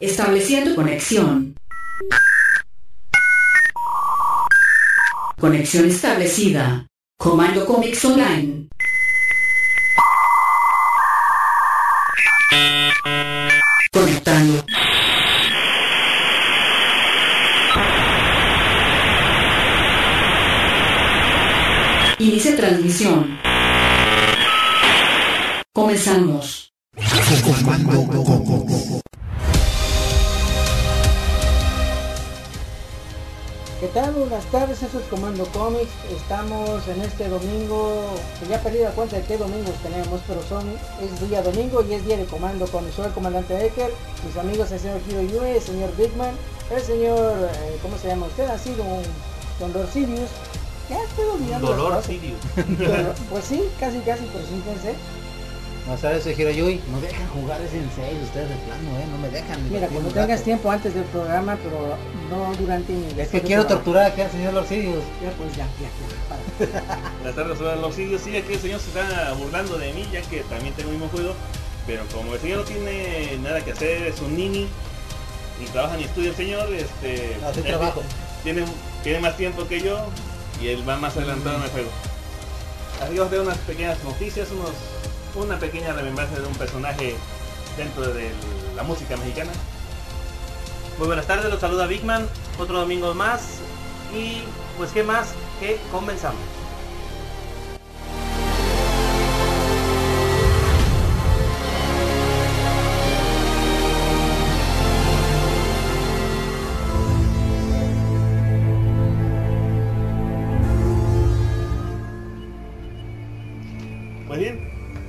Estableciendo conexión. Conexión establecida. Comando Comics Online. Conectando. Inicia transmisión. Comenzamos. ¿Qué tal? Buenas tardes, eso es Comando Comics. Estamos en este domingo, que ya perdí la cuenta de qué domingos tenemos, pero son es día domingo y es día de Comando Comics. Soy el comandante Ecker, mis amigos el señor Hiro Yue, el señor Bigman, el señor, eh, ¿cómo se llama usted? Así, don, don Dorcidius. Ya estoy olvidando. Dolor. Sirius. Pero, Pues sí, casi, casi, pero sí pensé. No sabes, Hiroyui, no dejan jugar ese en seis ustedes de plano, eh, no me dejan. Mira, cuando tengas rato. tiempo antes del programa, pero no durante ni Es que quiero torturar acá al señor Lorcidius. Ya, pues ya, ya, ya. para. Buenas tardes, soy los Sirius. Sí, aquí el señor se está burlando de mí, ya que también tengo el mismo juego. Pero como el señor no tiene nada que hacer, es un nini, ni trabaja ni estudia el señor, este... Él trabajo. Tiene, tiene más tiempo que yo y él va más adelantado en el juego. Así que vamos a tener unas pequeñas noticias, unos, una pequeña remembranza de un personaje dentro de la música mexicana. Muy buenas tardes, los saluda Bigman, otro domingo más y pues qué más que comenzamos.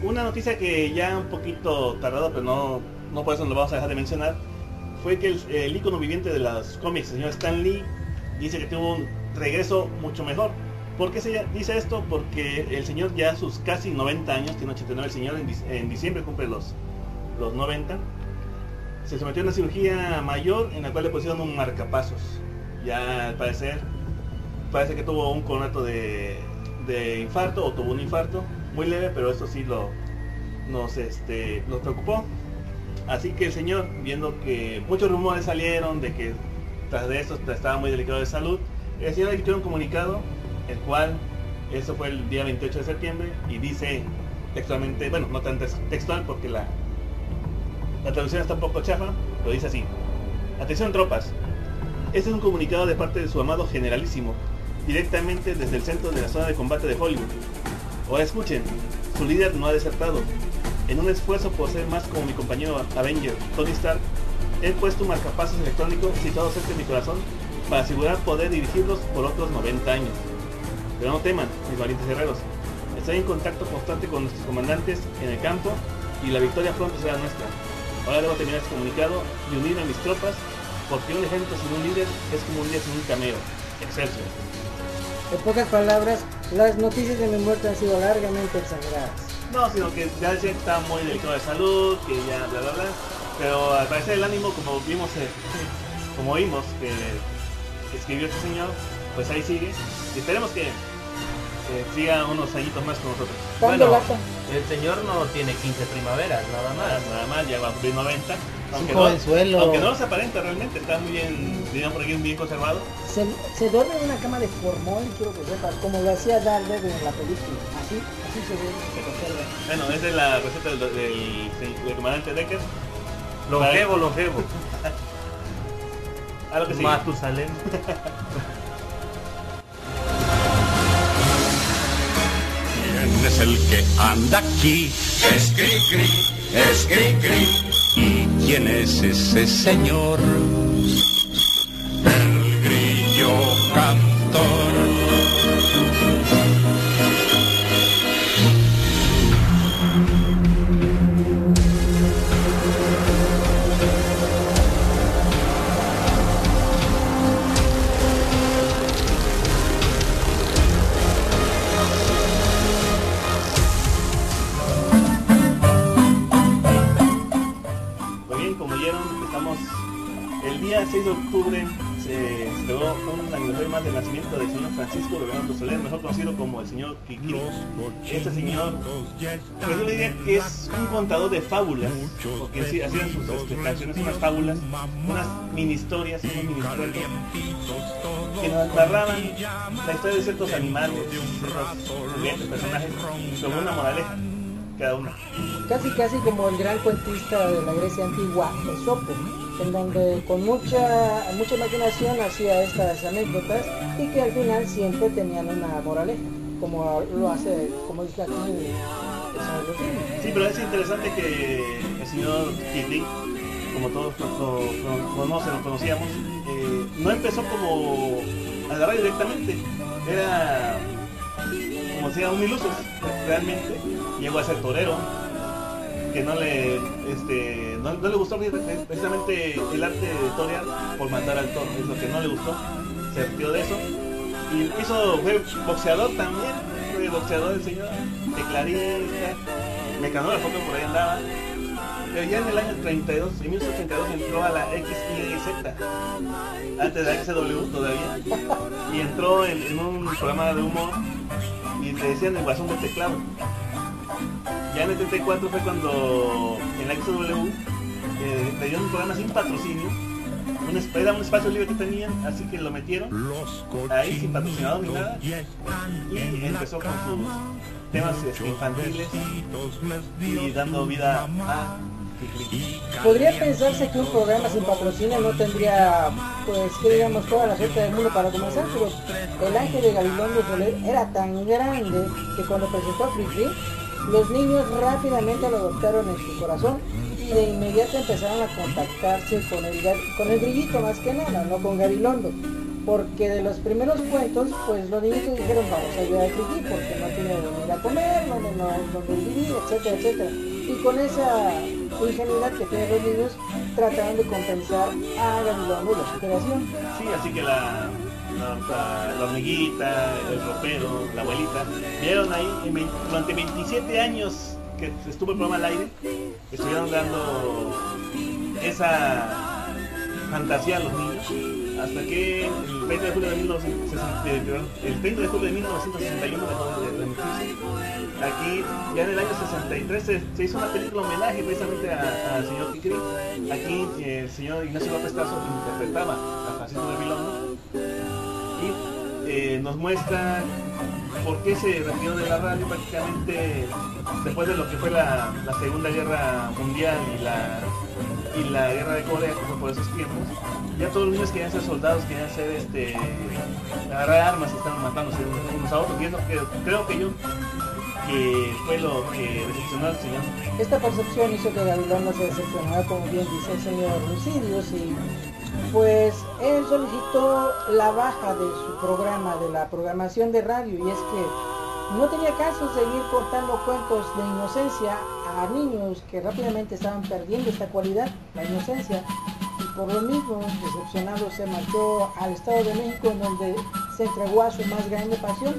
Una noticia que ya un poquito tardado, pero no, no por eso lo vamos a dejar de mencionar, fue que el, el ícono viviente de los cómics, el señor Stan Lee, dice que tuvo un regreso mucho mejor. ¿Por qué se dice esto? Porque el señor ya a sus casi 90 años, tiene 89 el señor, en, en diciembre cumple los, los 90, se sometió a una cirugía mayor en la cual le pusieron un marcapasos. Ya al parecer, parece que tuvo un conato de, de infarto o tuvo un infarto muy leve, pero eso sí lo nos este nos preocupó. Así que el señor, viendo que muchos rumores salieron de que tras de eso estaba muy delicado de salud, el señor emitió un comunicado, el cual, eso fue el día 28 de septiembre, y dice textualmente, bueno, no tan tex- textual porque la, la traducción está un poco chafa, pero dice así. Atención tropas, este es un comunicado de parte de su amado generalísimo, directamente desde el centro de la zona de combate de Hollywood. Ahora escuchen, su líder no ha desertado. En un esfuerzo por ser más como mi compañero Avenger, Tony Stark, he puesto un marcapasos electrónico situado cerca de mi corazón para asegurar poder dirigirlos por otros 90 años. Pero no teman, mis valientes guerreros. Estoy en contacto constante con nuestros comandantes en el campo y la victoria pronto será nuestra. Ahora debo terminar este comunicado y unirme a mis tropas porque un ejército sin un líder es como un líder sin un cameo. Excelsior. En pocas palabras, las noticias de mi muerte han sido largamente exageradas. No, sino que que estaba muy delicado de salud, que ya bla bla bla. Pero al parecer el ánimo, como vimos, eh, como vimos que escribió este señor, pues ahí sigue. Y esperemos que siga unos añitos más con nosotros. Bueno, el señor no tiene 15 primaveras, nada más. nada más, ya va a cumplir 90. Aunque no, aunque no los aparenta realmente, está muy bien, digamos por aquí, bien conservado. Se, se duerme en una cama de formol, quiero que sepas, como lo hacía Daredevil en la película. Así, así se duerme, se conserva. Bueno, esa es la receta del, del, del comandante Decker. Longevo, longevo. A lo que. Matusalén. el que anda aquí? Es Cri Cri, es Cri Cri. ¿Y quién es ese señor? Más del señor Francisco Belgrano Soler, mejor conocido como el señor Kiki. Este señor, pues que es un contador de fábulas, porque sí, hacían sus este, canciones unas fábulas, unas mini historias, unos mini que nos narraban la historia de ciertos animales, ciertos personajes, con una moraleja cada uno. Casi casi como el gran cuentista de la Grecia antigua, Esopo, en donde con mucha, mucha imaginación hacía estas anécdotas y que al final siempre tenían una moraleja, como lo hace, como dice aquí el. Sí, pero es interesante que el señor Kipling, como todos lo conocen, lo conocíamos, eh, no empezó como a la radio directamente, era como decía un iluso realmente, llegó a ser torero, que no le este no, le gustó precisamente el arte de torear por matar al toro, es lo que no le gustó, se retiró de eso y hizo, fue boxeador también, fue boxeador el señor, tecladista, mecanógrafo que por ahí andaba. Pero ya en el año 32, en 1932 entró a la XYZ, antes de la XW todavía, y entró en, en un programa de humor y le decían el guasón del teclado. Ya en el 34 fue cuando en la XW eh, le dieron un programa sin patrocinio, un, era un espacio libre que tenían, así que lo metieron. Ahí sin patrocinador ni nada. y empezó con sus temas este, infantiles y dando vida a. Podría pensarse que un programa sin patrocinio no tendría, pues, que digamos, toda la suerte del mundo para comenzar, pero el ángel de Gabilondo Soler era tan grande que cuando presentó a Free los niños rápidamente lo adoptaron en su corazón y de inmediato empezaron a contactarse con el, con el grillito más que nada, no con Gabilondo. Porque de los primeros cuentos, pues los niños dijeron, vamos a ayudar a Friki porque no tiene dónde ir a comer, no, no, dónde vivir, etcétera, etcétera. Y con esa ingenuidad que tienen los niños, trataron de compensar a Gabilondo la superación. Sí, así que la, la, hormiguita, el ropero, la abuelita, vieron ahí durante 27 años que estuvo el programa al aire, estuvieron dando esa fantasía a los niños hasta que el 20 de julio de 1960, eh, el 30 de julio de 1961 dejó de transmitirse. Aquí, ya en el año 63, se, hizo una película homenaje precisamente al señor Kikri. Aquí eh, el señor Ignacio López Tarso interpretaba a Francisco de Bilondo y eh, nos muestra por qué se retiró de la radio prácticamente después de lo que fue la Segunda Guerra Mundial y la, y la Guerra de Corea, fue por esos tiempos. Ya todos los niños querían ser soldados, querían ser este agarrar armas y estaban matándose unos a otros. Y es lo que creo que yo que fue lo que decepcionó al señor. Esta percepción hizo que Gabilondo se decepcionara, como bien dice el señor Lucidius, y pues él solicitó la baja de su programa, de la programación de radio, y es que no tenía caso seguir contando cuentos de inocencia a niños que rápidamente estaban perdiendo esta cualidad, la inocencia, y por lo mismo, decepcionado, se marchó al Estado de México, en donde se entregó a su más grande pasión,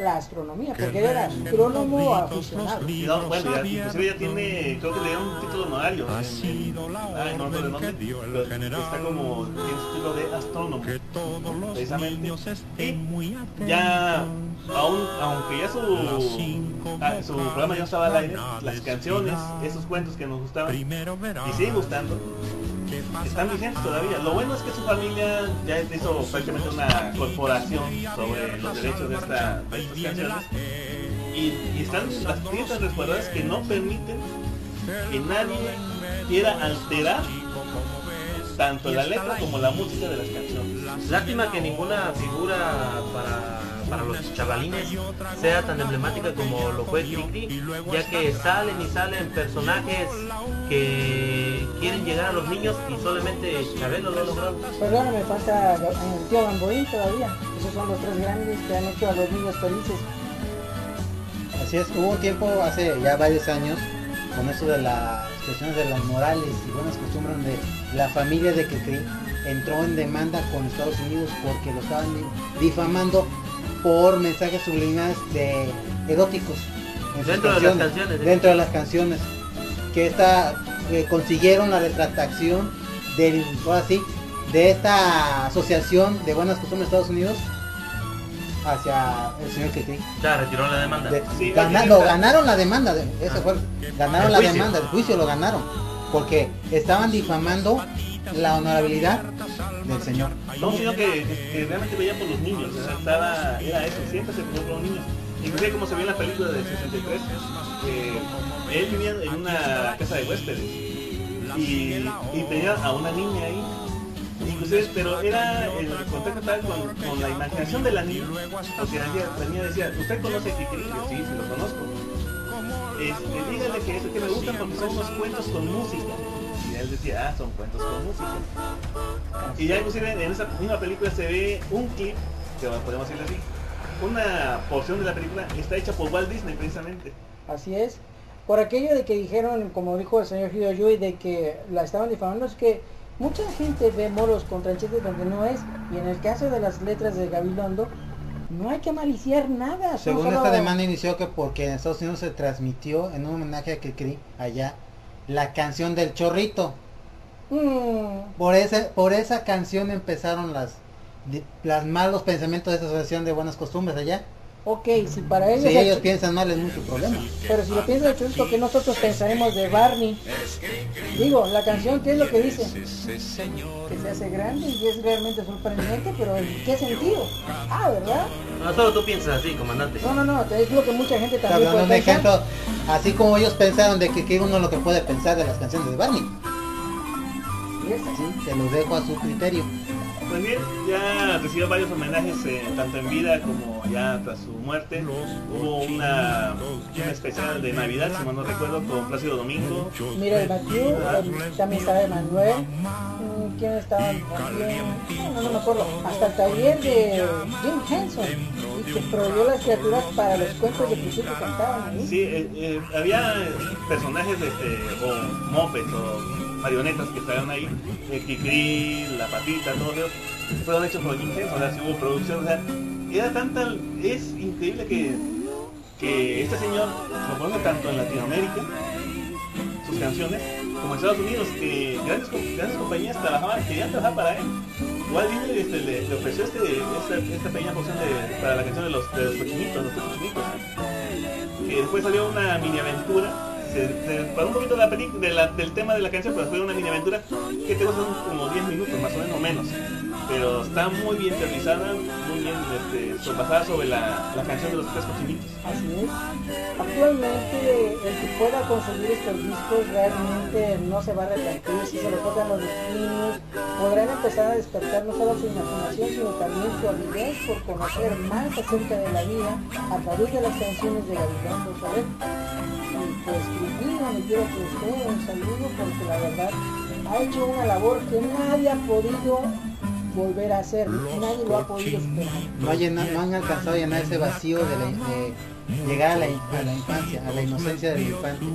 la astronomía, porque él era astrónomo aficionado. Y no, bueno, ya, inclusive ya tiene, creo que le dieron un título honorario. en- en- ay, no me acuerdo de dónde, pero está como, tiene su título de astrónomo, precisamente. Y ya, aún, aunque ya su, ah, su programa ya estaba al aire, las canciones, esos cuentos que nos gustaban, y siguen gustando, están vigentes todavía. Lo bueno es que su familia ya hizo prácticamente una corporación sobre los derechos de, esta, estas canciones. Y, y están las piezas resguardadas que no permiten que nadie quiera alterar tanto la letra como la música de las canciones. Lástima que ninguna figura para, para los chavalines sea tan emblemática como lo fue Cricri, ya que salen y salen personajes que quieren llegar a los niños y solamente Chabelo lo ha logrado. Perdón, me falta el tío Bamborín todavía. Esos son los tres grandes que han hecho a los niños felices. Así es, hubo un tiempo hace ya varios años con eso de las cuestiones de las morales y buenas costumbres donde la familia de Kikri entró en demanda con Estados Unidos porque lo estaban difamando por mensajes subliminales de eróticos en sus Dentro de las canciones, ¿eh? dentro de las canciones que esta eh, consiguieron la retractación del ahora sí, de esta asociación de buenas costumbres de Estados Unidos hacia el señor Cricri. Ya retiró la demanda. De- Sí, gana- sí, lo ganaron la demanda, de- ese fue, ganaron la juicio. demanda, el juicio lo ganaron, porque estaban difamando la honorabilidad del señor. No, sino que, que realmente veía por los niños, o sea, estaba, era eso, siempre se preocupó por los niños. Inclusive como se vio en la película del 63, que él vivía en una casa de huéspedes y, y tenía a una niña ahí. Inclusive, pero era el contacto tal con, con la imaginación de la niña, porque la niña, la niña decía, ¿usted conoce? Yo, sí, sí lo conozco. Este, dígale que eso que me gustan porque son unos cuentos con música. Él decía, ah, son cuentos con música. Y ya inclusive en esa misma película se ve un clip, que podemos decirle así, una porción de la película está hecha por Walt Disney precisamente. Así es. Por aquello de que dijeron, como dijo el señor Hideo Yui, de que la estaban difamando, es que mucha gente ve moros con tranchetes donde no es. Y en el caso de las letras de Gabilondo, no hay que maliciar nada. Según solo- esta demanda inició que porque en Estados Unidos se transmitió en un homenaje a Cricri allá la canción del chorrito. Mm, Por esa, por esa canción empezaron las las malos pensamientos de esa asociación de buenas costumbres allá. Ok, si para ellos... Si el- ellos piensan mal es mucho problema. Pero si lo piensas de chorizo, que nosotros pensaremos de Barney. Digo, la canción, ¿qué es lo que dice? Que se hace grande y es realmente sorprendente, pero ¿en qué sentido? Ah, ¿verdad? No, solo tú piensas así, comandante. No, no, no, te digo que mucha gente también puede un pensar. ejemplo, así como ellos pensaron de que, que uno lo que puede pensar de las canciones de Barney. Y es- ¿sí? Se los dejo a su criterio. Pues bien, ya recibió varios homenajes eh, tanto en vida como ya tras su muerte. Hubo una, una especial de Navidad, si mal no recuerdo, con Plácido Domingo. Mira el Matthew, también estaba Emanuel. mm, ¿Quién estaba? No, no me acuerdo. Hasta el taller de Jim Henson. Y que prohibió las criaturas para los cuentos de Pluto que cantaban ahí. Sí, eh, eh, había personajes este, o mopeds o marionetas que estaban ahí, el Kikri, la patita, todo eso, fueron hechos por Jim o sea, sí hubo producción, o sea, era tanta, es increíble que, que este señor lo pone tanto en Latinoamérica, sus canciones, como en Estados Unidos, que grandes, com- grandes compañías trabajaban, querían trabajar para él. Igual Disney este, le, le ofreció este, esta, esta pequeña porción de, para la canción de los, de los cochinitos, los cochinitos que después salió una mini aventura. Se, se paró un poquito la peli- de la- del tema de la canción, pero fue una mini aventura que te son como 10 minutos, más o menos menos. Pero está muy bien realizada, muy bien este, basada sobre la, la canción de los tres cochinitos. Así es. Actualmente el que pueda conseguir estos discos realmente no se va a arrepentir si se lo tocan los niños. Podrán empezar a despertar no solo su imaginación sino también su habilidad por conocer más acerca de la vida a través de las canciones de Gabilondo Soler. Y pues Cristina, donde quiera que esté, un saludo porque la verdad ha hecho una labor que nadie ha podido volver a hacer, nadie lo ha podido superar. No, ha llena- no han alcanzado a llenar ese vacío de, la, de llegar a la, a la infancia, a la inocencia del infante,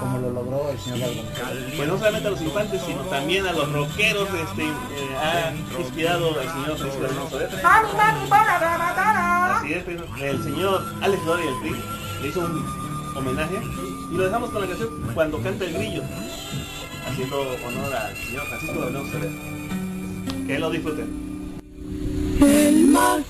como lo logró el señor Gabriel. Pues no solamente a los infantes, sino también a los rockeros, este, eh, ha inspirado al señor Francisco. Así es, el señor Alex Doria del PRI le hizo un homenaje y lo dejamos con la canción Cuando canta el grillo, haciendo honor al señor Francisco Alonso Soler. Que lo disfruten. Al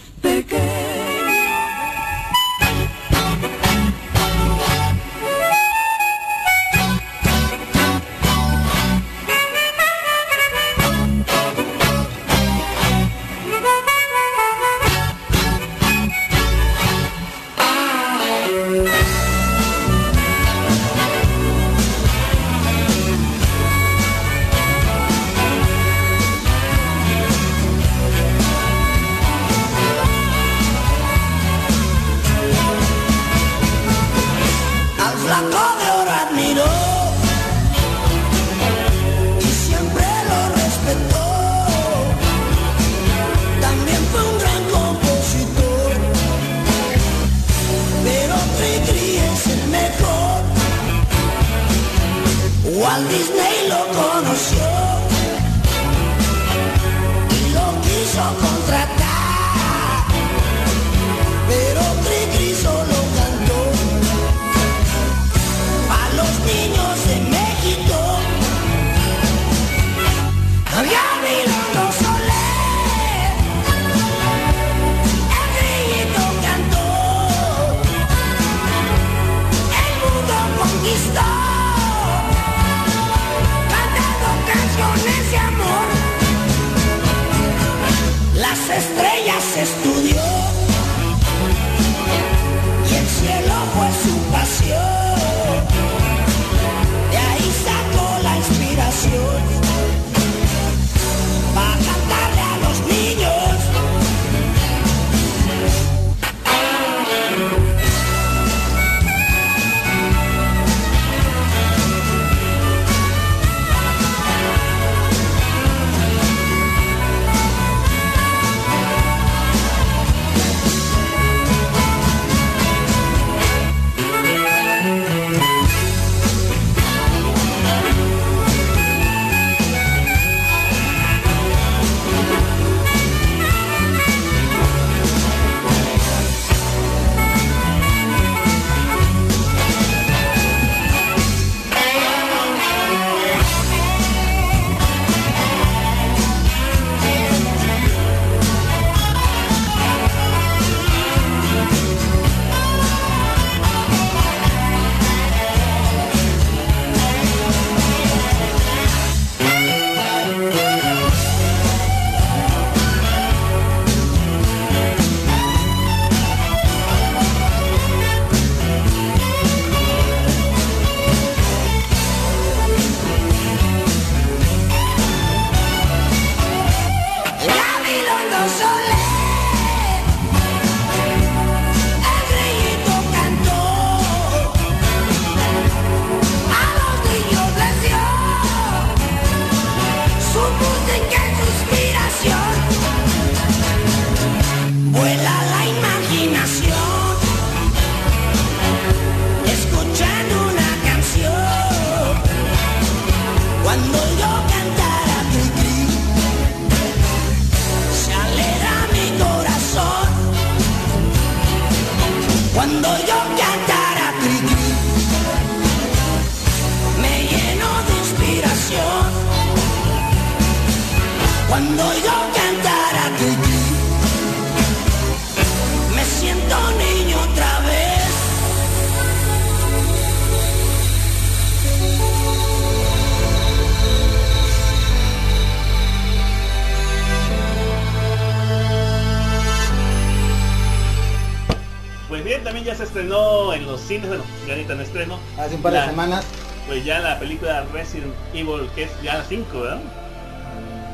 También ya se estrenó en los cines, bueno, ya ahorita en estreno. Hace un par de la- semanas. Pues ya la película Resident Evil, que es ya la 5, ¿verdad?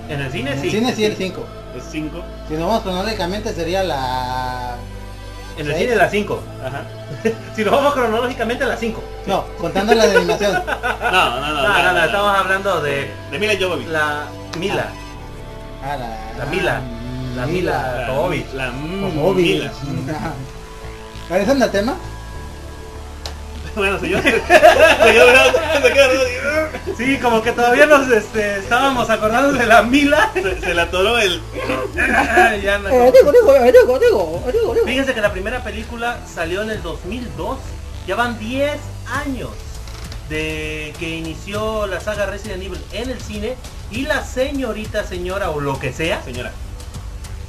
En el cine En sí. el cine sí el 5. Es 5. Si nos vamos cronológicamente sería la... En el cine la 5. Ajá. Si nos vamos cronológicamente la 5. No, contando la de animación. No, no, no. No, no, no, estamos hablando de De Mila Jovovich. la Mila. Ah, la, La Mila. La Mila. La, Jovovich. la. Mila. ¿Regresando al tema? Bueno, señor. Sí, como que todavía nos este, estábamos acordando de la Mila. se, se le atoró el. Ya no- Eh, digo, digo, digo, digo, digo, digo. Fíjense que la primera película salió en el 2002. Ya van 10 años de que inició la saga Resident Evil en el cine y la señorita, señora o lo que sea, Señora.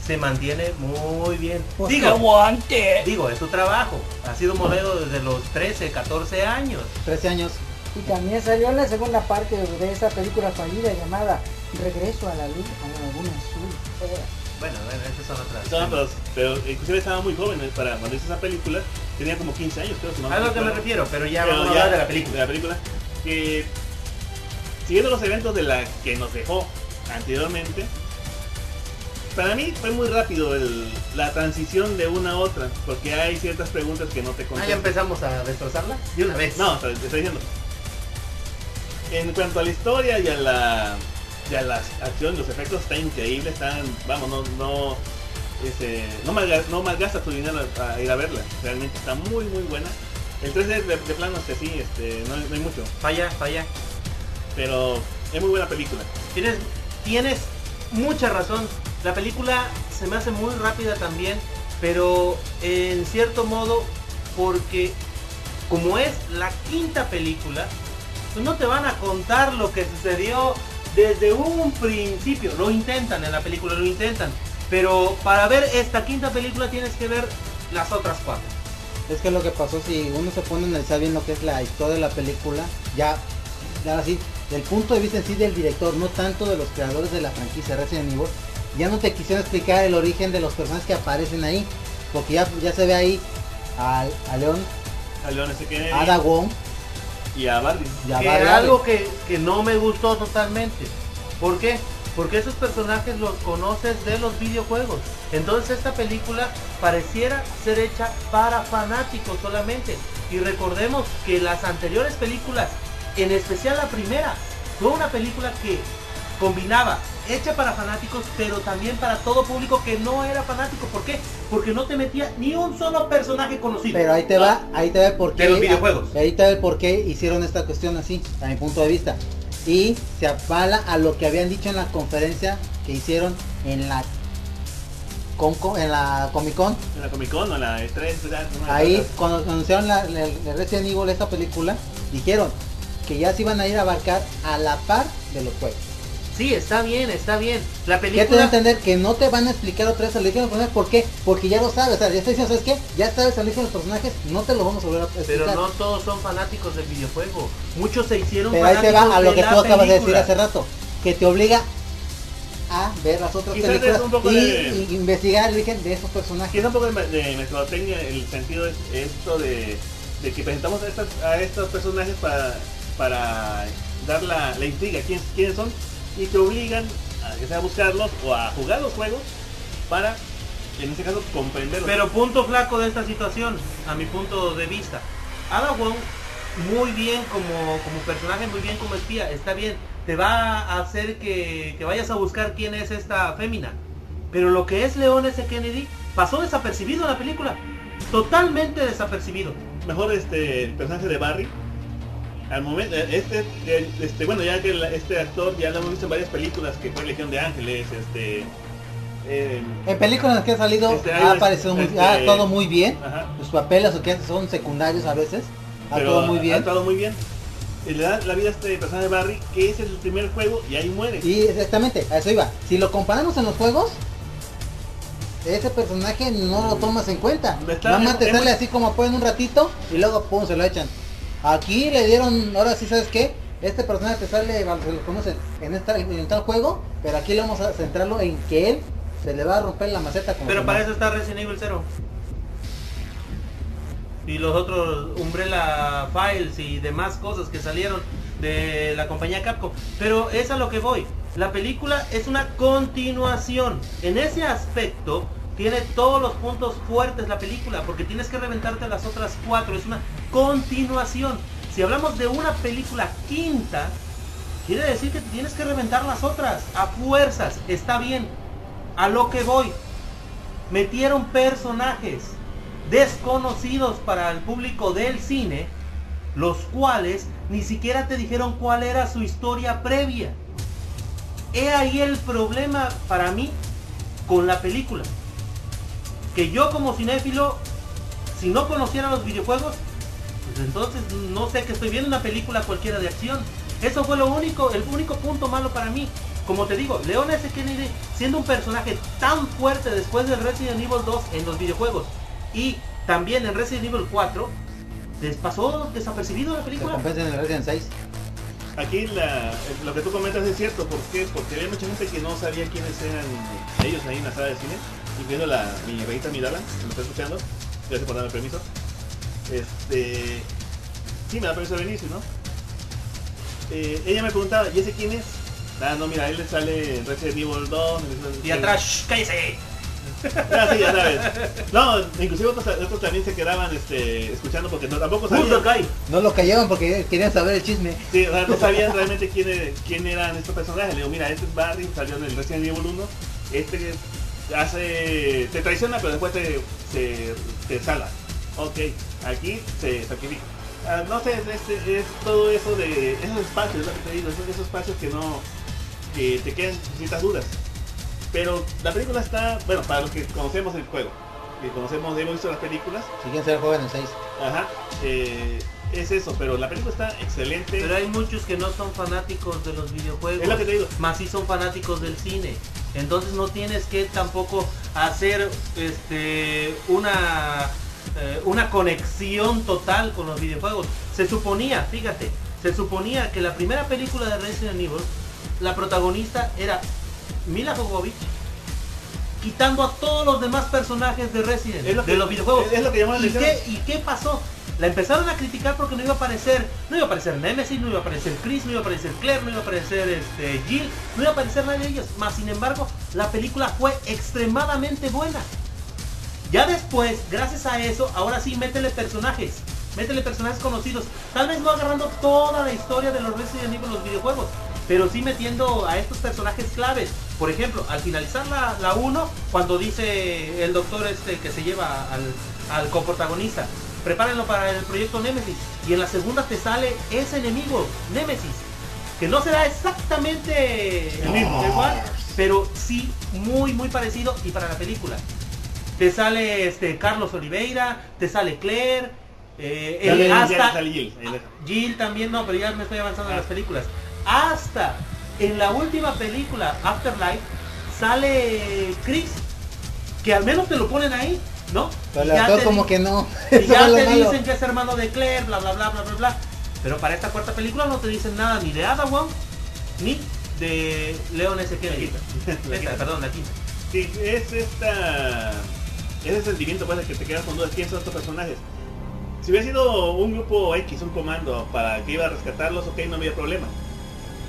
Se mantiene muy bien. Pues digo, que aguante. digo, es su trabajo. Ha sido modelo desde los 13, 14 años. 13 años. Y también salió en la segunda parte de esa película fallida llamada Regreso a la luz a la laguna azul. Eh, Bueno, bueno, esas son otras. Son otros, pero inclusive estaba muy joven eh, para cuando hizo esa película. Tenía como 15 años, creo. si no A lo que me refiero, pero ya Pero vamos a ya hablar de la película. de la película, que siguiendo los eventos de la que nos dejó anteriormente, para mí fue muy rápido el- la transición de una a otra, porque hay ciertas preguntas que no te Ah, ya contestan. empezamos a destrozarla de una vez. No, te estoy diciendo. En cuanto a la historia y a la, y a la acción, los efectos están increíbles, están, vamos, no, no, este, no, malga- no malgasta tu dinero a, a ir a verla, realmente está muy muy buena. El 3D de, de plano este sí, este, no, no hay mucho, Falla, falla. pero es muy buena película. Tienes, tienes mucha razón. La película se me hace muy rápida también, pero en cierto modo, porque como es la quinta película, pues no te van a contar lo que sucedió desde un principio. Lo intentan en la película, lo intentan. Pero para ver esta quinta película tienes que ver las otras cuatro. Es que lo que pasó, si uno se pone a analizar bien lo que es la historia de la película, ya, ya así, del punto de vista en sí del director, no tanto de los creadores de la franquicia Resident Evil, ya no te quisieron explicar el origen de los personajes que aparecen ahí, porque ya, ya se ve ahí al- a, León, A S. Kennedy a Ada Wong, y a Barbie. y a que algo que, que no me gustó totalmente. ¿Por qué? Porque esos personajes los conoces de los videojuegos. Entonces esta película pareciera ser hecha para fanáticos solamente. Y recordemos que las anteriores películas, en especial la primera, fue una película que combinaba hecha para fanáticos, pero también para todo público que no era fanático. ¿Por qué? Porque no te metía ni un solo personaje conocido. Pero ahí te va, ahí te va el por qué. De los videojuegos. Ahí te va el por qué hicieron esta cuestión así, a mi punto de vista. Y se apala a lo que habían dicho en la conferencia que hicieron en la con, en la Comic Con. En la Comic Con o en la E3. ya, no me Ahí cuando anunciaron la, la- la Resident Evil esta película, dijeron que ya se iban a ir a abarcar a la par de los juegos. Sí, está bien, está bien. La Ya te película... da a entender que no te van a explicar otra vez el origen de los personajes. ¿Por qué? Porque ya lo sabes. O sea, ya estoy diciendo, ¿sabes qué? Ya sabes el origen de los personajes, no te lo vamos a volver a explicar. Pero no todos son fanáticos del videojuego. Muchos se hicieron Pero ahí te va a lo que la tú acabas de decir película. hace rato, que te obliga a ver las otras Quizás películas y, de- y investigar el origen de esos personajes. Quizá un poco de, de mercadotecnia, el sentido es esto de, de que presentamos a, estas, a estos personajes para, para dar la, la intriga, quién, quiénes son, y te obligan a, ya sea a buscarlos o a jugar los juegos para, en este caso, comprenderlos. Pero punto flaco de esta situación, a mi punto de vista. Ada Wong, muy bien como, como personaje, muy bien como espía, está bien. Te va a hacer que, que vayas a buscar quién es esta fémina. Pero lo que es León S. Kennedy pasó desapercibido en la película. Totalmente desapercibido. Mejor este el personaje de Barry, Al momento, este, eh, este, bueno, ya que la- este actor ya lo hemos visto en varias películas, que fue Legión de Ángeles, este, eh, En películas que ha salido Este, ha aparecido muy, este- ha actuado muy bien. ajá, Los papeles o que son secundarios a veces. Ha pero actuado muy ha bien. actuado muy bien. Y le da la vida a este personaje de Barry, que ese es el primer juego y ahí muere. Y exactamente, a eso iba. Si lo comparamos en los juegos, ese personaje no lo tomas en cuenta. Nada más te sale así como pueden un ratito y luego pum se lo echan. Aquí le dieron, ahora sí sabes qué, este personaje te sale, se lo conocen en, esta, en tal juego, pero aquí le vamos a centrarlo en que él se le va a romper la maceta como Pero para no. eso está Resident Evil 0. Y los otros Umbrella Files y demás cosas que salieron de la compañía Capcom. Pero es a lo que voy. La película es una continuación. En ese aspecto tiene todos los puntos fuertes la película. Porque tienes que reventarte las otras cuatro. Es una continuación. Si hablamos de una película quinta, quiere decir que tienes que reventar las otras. A fuerzas. Está bien. A lo que voy metieron personajes desconocidos para el público del cine, los cuales ni siquiera te dijeron cuál era su historia previa. He ahí el problema para mí con la película. Que yo como cinéfilo, si no conociera los videojuegos, entonces no sé que estoy viendo una película cualquiera de acción. Eso fue lo único, el único punto malo para mí. Como te digo, Leon S. Kennedy siendo un personaje tan fuerte después del Resident Evil 2 en los videojuegos y también en Resident Evil 4, les pasó desapercibido la Se película. compensa en el Resident 6. Aquí la- lo que tú comentas es cierto, ¿por qué? Porque había mucha gente que no sabía quiénes eran ellos ahí en la sala de cine, incluyendo la, mi reita Mirala, que me está escuchando, gracias por darme permiso. Este, sí, me da permiso de venir, si no. Eh, ella me preguntaba, ¿y ese quién es? Ah, no, mira, él le sale en Resident Evil 2. Y atrás, "Shh, cállese. Ah, sí, ya sabes. No, inclusive otros, otros también se quedaban este, escuchando porque no, tampoco sabían. No lo callaban porque querían saber el chisme. Sí, o sea, no sabían realmente quién, quién eran estos personajes. Le digo, mira, este es Barry, salió en el Resident Evil 1. Este hace. te traiciona, pero después te, se, te salva. Ok, aquí se sacrifica. Ah, no sé, es, es- es todo eso de esos espacios, es lo que te digo, esos, esos espacios que no. que te quedan ciertas dudas. Pero la película está, bueno, para los que conocemos el juego, que conocemos, hemos visto las películas, Si quieren ser joven en 6. ajá, eh, es eso, pero la película está excelente. Pero hay muchos que no son fanáticos de los videojuegos. Es lo que te digo. Más sí son fanáticos del cine. Entonces no tienes que tampoco hacer este una eh, una conexión total con los videojuegos. Se suponía, fíjate, se suponía que la primera película de Resident Evil, la protagonista era Mila Jovovich quitando a todos los demás personajes de Resident, Es lo de los videojuegos. es lo que llamó la ¿Y qué, ¿Y qué pasó? La empezaron a criticar porque no iba a aparecer, no iba a aparecer Nemesis, no iba a aparecer Chris, no iba a aparecer Claire, no iba a aparecer este, Jill, no iba a aparecer nadie de ellos. Más sin embargo, la película fue extremadamente buena. Ya después, gracias a eso, ahora sí métele personajes. Métele personajes conocidos. Tal vez no agarrando toda la historia de los Resident Evil en los videojuegos. Pero sí metiendo a estos personajes claves. Por ejemplo, al finalizar la, la 1, cuando dice el doctor este que se lleva al, al coprotagonista, prepárenlo para el proyecto Nemesis. Y en la segunda te sale ese enemigo, Nemesis. Que no será exactamente El mismo. igual, pero sí muy muy parecido y para la película. Te sale este Carlos Oliveira, te sale Claire, eh, el- Sale- ya hasta sale Jill, deja. Jill también no, pero ya me estoy avanzando en Ah. las películas. Hasta en la última película, Afterlife, sale Chris, que al menos te lo ponen ahí, ¿no? Pero ya te como que no. y ya te malo. dicen que es hermano de Claire, bla bla bla bla bla bla. Pero para esta cuarta película no te dicen nada ni de Ada Wong ni de Leon S. Kennedy. La Esta, perdón, la quinta. Sí, es esta. Ese sentimiento pues de que te quedas con dudas quiénes son estos personajes. Si hubiera sido un grupo X, un comando para que iba a rescatarlos, ok, no había problema.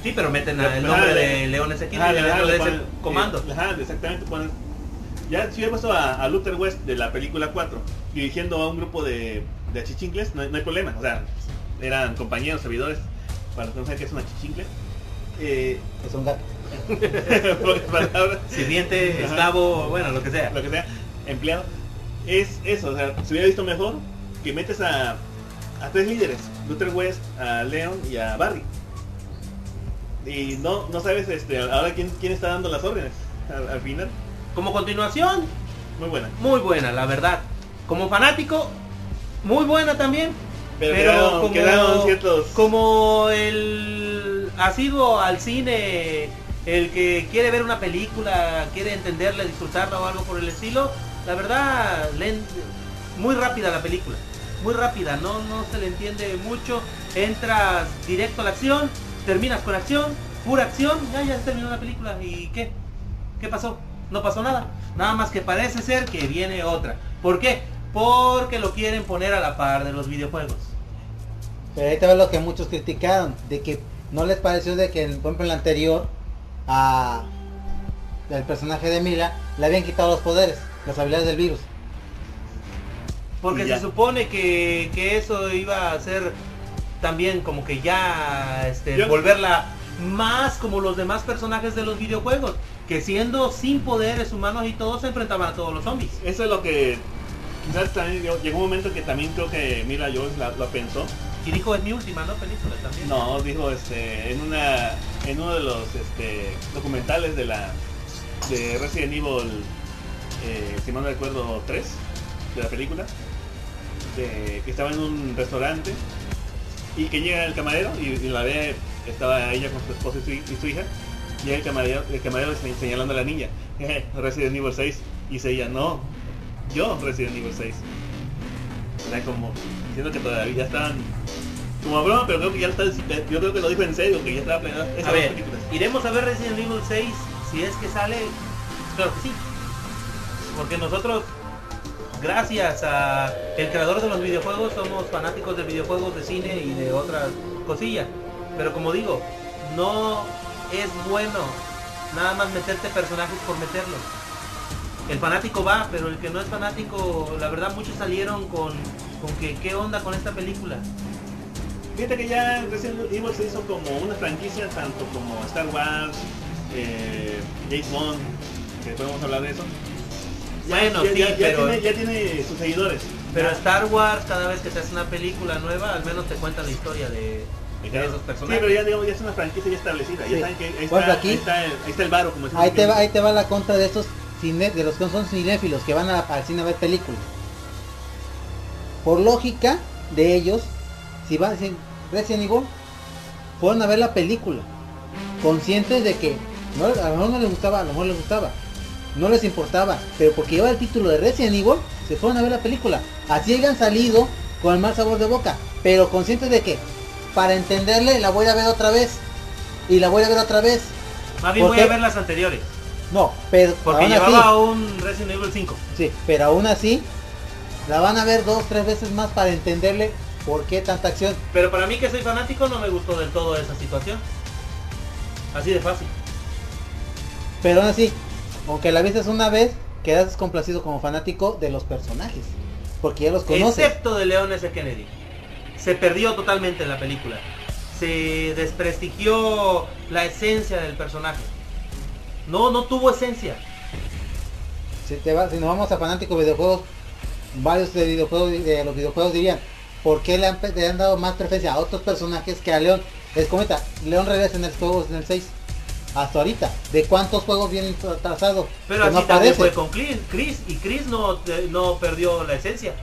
Sí, pero meten Pero- el pero, nombre de. Ajá, ajá, de le ese ponen- comando. eh, Ajá, exactamente. ponen- ya si hubiera puesto a, a Luther West de la película 4 dirigiendo a un grupo de, de achichincles, no, hay- no hay problema. O sea, eran compañeros, servidores, para los que no saben qué es una achichincle. Eh, Es un gato. palabras. Sirviente, esclavo, bueno, lo que sea. lo que sea, empleado, es eso, o sea, se hubiera visto mejor que metes a, a tres líderes, Luther West, a Leon y a Barry. Y no, no sabes este, ahora quién, quién está dando las órdenes al, al final. Como continuación, Muy buena. muy buena, la verdad. Como fanático, muy buena también. Pero, Pero quedaron, como, quedaron ciertos... como el asiduo al cine, el que quiere ver una película, quiere entenderla, disfrutarla o algo por el estilo, la verdad, muy rápida la película. Muy rápida, no, no se le entiende mucho. Entras directo a la acción, terminas con acción, pura acción, ya ya se terminó la película. ¿Y qué? ¿Qué pasó? No pasó nada. Nada más que parece ser que viene otra. ¿Por qué? Porque lo quieren poner a la par de los videojuegos. Pero ahí te va lo que muchos criticaron, de que no les pareció de que, por ejemplo, en la anterior, a el personaje de Mila, le habían quitado los poderes, las habilidades del virus. Porque se supone que, que eso iba a ser también como que ya este, Yo- volverla más como los demás personajes de los videojuegos. Que siendo sin poderes humanos y todo se enfrentaban a todos los zombies. Eso es lo que... Quizás también llegó llegó un momento que también creo que Mila Jones la- lo pensó. Y dijo es mi última, ¿no? Película también. No, dijo este, en una en uno de los este, documentales de la de Resident Evil, eh, si mal no recuerdo, 3 de la película, de, que estaba en un restaurante y que llega el camarero y, y la ve, estaba ella con su esposa y su, hi- y su hija, llega el camarero, el camarero se- señalando a la niña, Resident Evil 6, y dice ella, no, yo Resident Evil 6. Era como diciendo que todavía estaban como broma, pero creo que ya está, yo creo que lo dijo en serio, que ya estaba planeando esas A ver, películas. iremos a ver Resident Evil 6 si es que sale. Claro que sí. Porque nosotros, gracias a el creador de los videojuegos, somos fanáticos de videojuegos, de cine y de otras cosillas. Pero como digo, no es bueno nada más meterte personajes por meterlos. El fanático va, pero el que no es fanático, la verdad muchos salieron con, con que qué onda con esta película. Fíjate que ya Resident Evil se hizo como una franquicia, tanto como Star Wars, eh, James Bond, que podemos hablar de eso. Bueno, ya, sí, ya- ya pero- tiene, ya tiene sus seguidores. Pero Ya. Star Wars, cada vez que te hace una película nueva, al menos te cuenta la historia de, Claro. esos Sí, personajes. pero ya digamos, ya es una franquicia ya establecida. Sí. Ya saben que ahí Bueno, está, aquí- ahí está, el, ahí está el varo, como Ahí te va, ahí te va la contra de estos cine, de los que son cinéfilos que van a- al cine a ver películas. Por lógica de ellos, si van si Resident Evil, fueron a ver la película, conscientes de que no, a lo mejor no les gustaba, a lo mejor les gustaba, no les importaba, pero porque lleva el título de Resident Evil, se fueron a ver la película. Así hayan salido con el mal sabor de boca, pero conscientes de que para entenderle la voy a ver otra vez y la voy a ver otra vez. Más bien ¿por voy a ver las anteriores. No, pero Porque aún así- llevaba un Resident Evil 5. Sí, pero aún así la van a ver dos, tres veces más para entenderle por qué tanta acción. Pero para mí que soy fanático no me gustó del todo esa situación. Así de fácil. Pero aún así, aunque la viste una vez, quedas descomplacido como fanático de los personajes. Porque ya los conoces. Excepto de Leon S. Kennedy. Se perdió totalmente en la película. Se desprestigió la esencia del personaje. No, no tuvo esencia. Si, te va- si nos vamos a fanáticos de videojuegos, varios de videojuegos de los videojuegos dirían, ¿por qué le han, pe- le han dado más preferencia a otros personajes que a León? Les comenta, León regresa en el juego en el 6. Hasta ahorita. ¿De cuántos juegos vienen trazados? Pero así no también fue con Chris, Chris, y Chris no, eh, no perdió la esencia.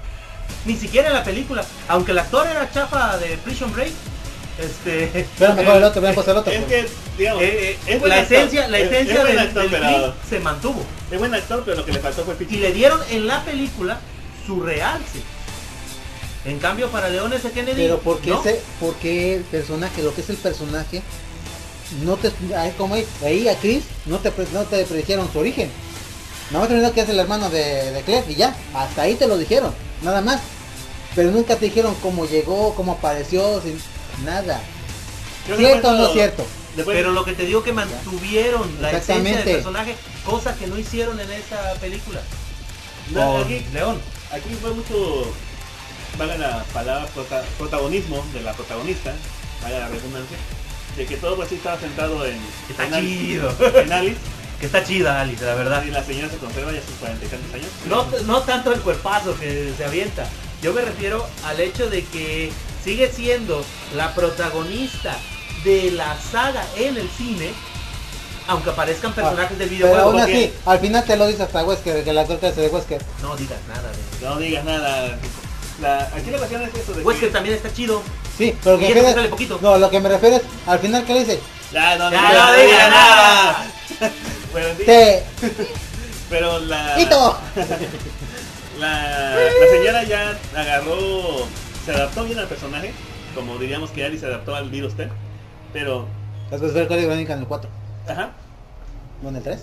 Ni siquiera en la película. Aunque el actor era chafa de Prison Break. Este. Pero mejor el otro, mejor el otro. Es que, digamos, eh, eh, es la actor, esencia, la es- esencia es buen del, actor, del pero- Chris se mantuvo. Es buen actor, pero lo que le faltó fue Y físico. le dieron en la película su realce. En cambio para León S. Kennedy. Pero porque no. ese, porque el personaje, lo que es el personaje, no te, ahí como ahí, a Chris, no te, no te predijeron su origen. Nada más te dijeron que es el hermano de, de Clef y ya, hasta ahí te lo dijeron, nada más. Pero nunca te dijeron cómo llegó, cómo apareció, sin nada. ¿Cierto o no lo- cierto? después- Pero lo que te digo que mantuvieron la esencia del personaje, cosa que no hicieron en esa película. No, aquí- León. Aquí fue mucho, valga la palabra, prota- protagonismo de la protagonista, valga la redundancia, de que todo pues sí estaba centrado en, Está en Alice- chido. en Alice, Que está chida Alice, la verdad. y la señora se conserva ya sus cuarenta y tantos años. No, no tanto el cuerpazo que se avienta. Yo me refiero al hecho de que sigue siendo la protagonista de la saga en el cine, aunque aparezcan personajes del Pero videojuego. aún porque- así, al final te lo dice hasta Wesker, que la que hace de Wesker. No digas nada de No digas nada. La, aquí la cuestión es eso de Wesker que... también está chido. Sí, pero que sale poquito. No, lo que me refiero es, al final, ¿qué le dice? Ya, no, no, no no digas nada. Bueno, sí, Te... pero la... ¡Hito! La, la señora ya agarró, se adaptó bien al personaje, como diríamos que Ari se adaptó al virus T, pero, Después ver Código Verónica en el 4. ajá, ¿No en el 3?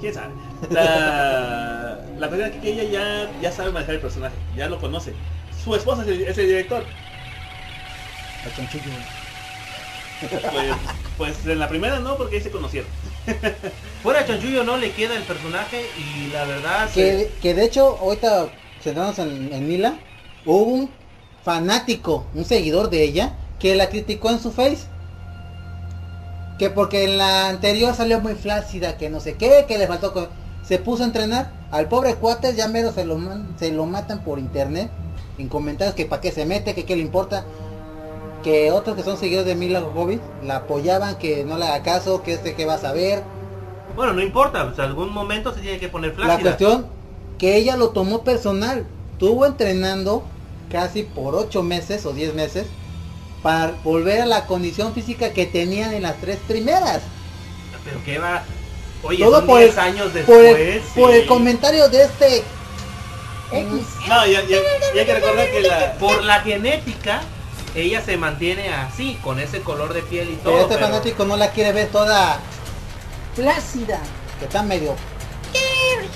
quién sabe. La, la cuestión es que ella ya, ya sabe manejar el personaje, ya lo conoce. Su esposa es el, es el director. El chonchullo. Pues, pues en la primera no, porque ahí se conocieron. Fuera Chanchullo no le queda el personaje y la verdad... se- Que, que de hecho, ahorita centrándonos en, en Mila, hubo un fanático, un seguidor de ella, que la criticó en su face. Que porque en la anterior salió muy flácida, que no sé qué, que le faltó... Se puso a entrenar. Al pobre cuate ya mero se lo, man- se lo matan por internet. En comentarios que para qué se mete, que qué le importa. Que otros que son seguidores de Mila Jovovich la apoyaban, que no le haga caso, que este que va a saber. Bueno, no importa, pues algún momento se tiene que poner La flácida. cuestión que ella lo tomó personal. Estuvo entrenando casi por 8 meses o 10 meses para volver a la condición física que tenían en las tres primeras. Pero que va... Oye, Todo son por 10 el- años Por después. por el comentario de este X. No, ya, ya, ya hay que recordar que la... Por la genética, ella se mantiene así, con ese color de piel y todo. Pero este pero- fanático no la quiere ver toda flácida. Que está medio.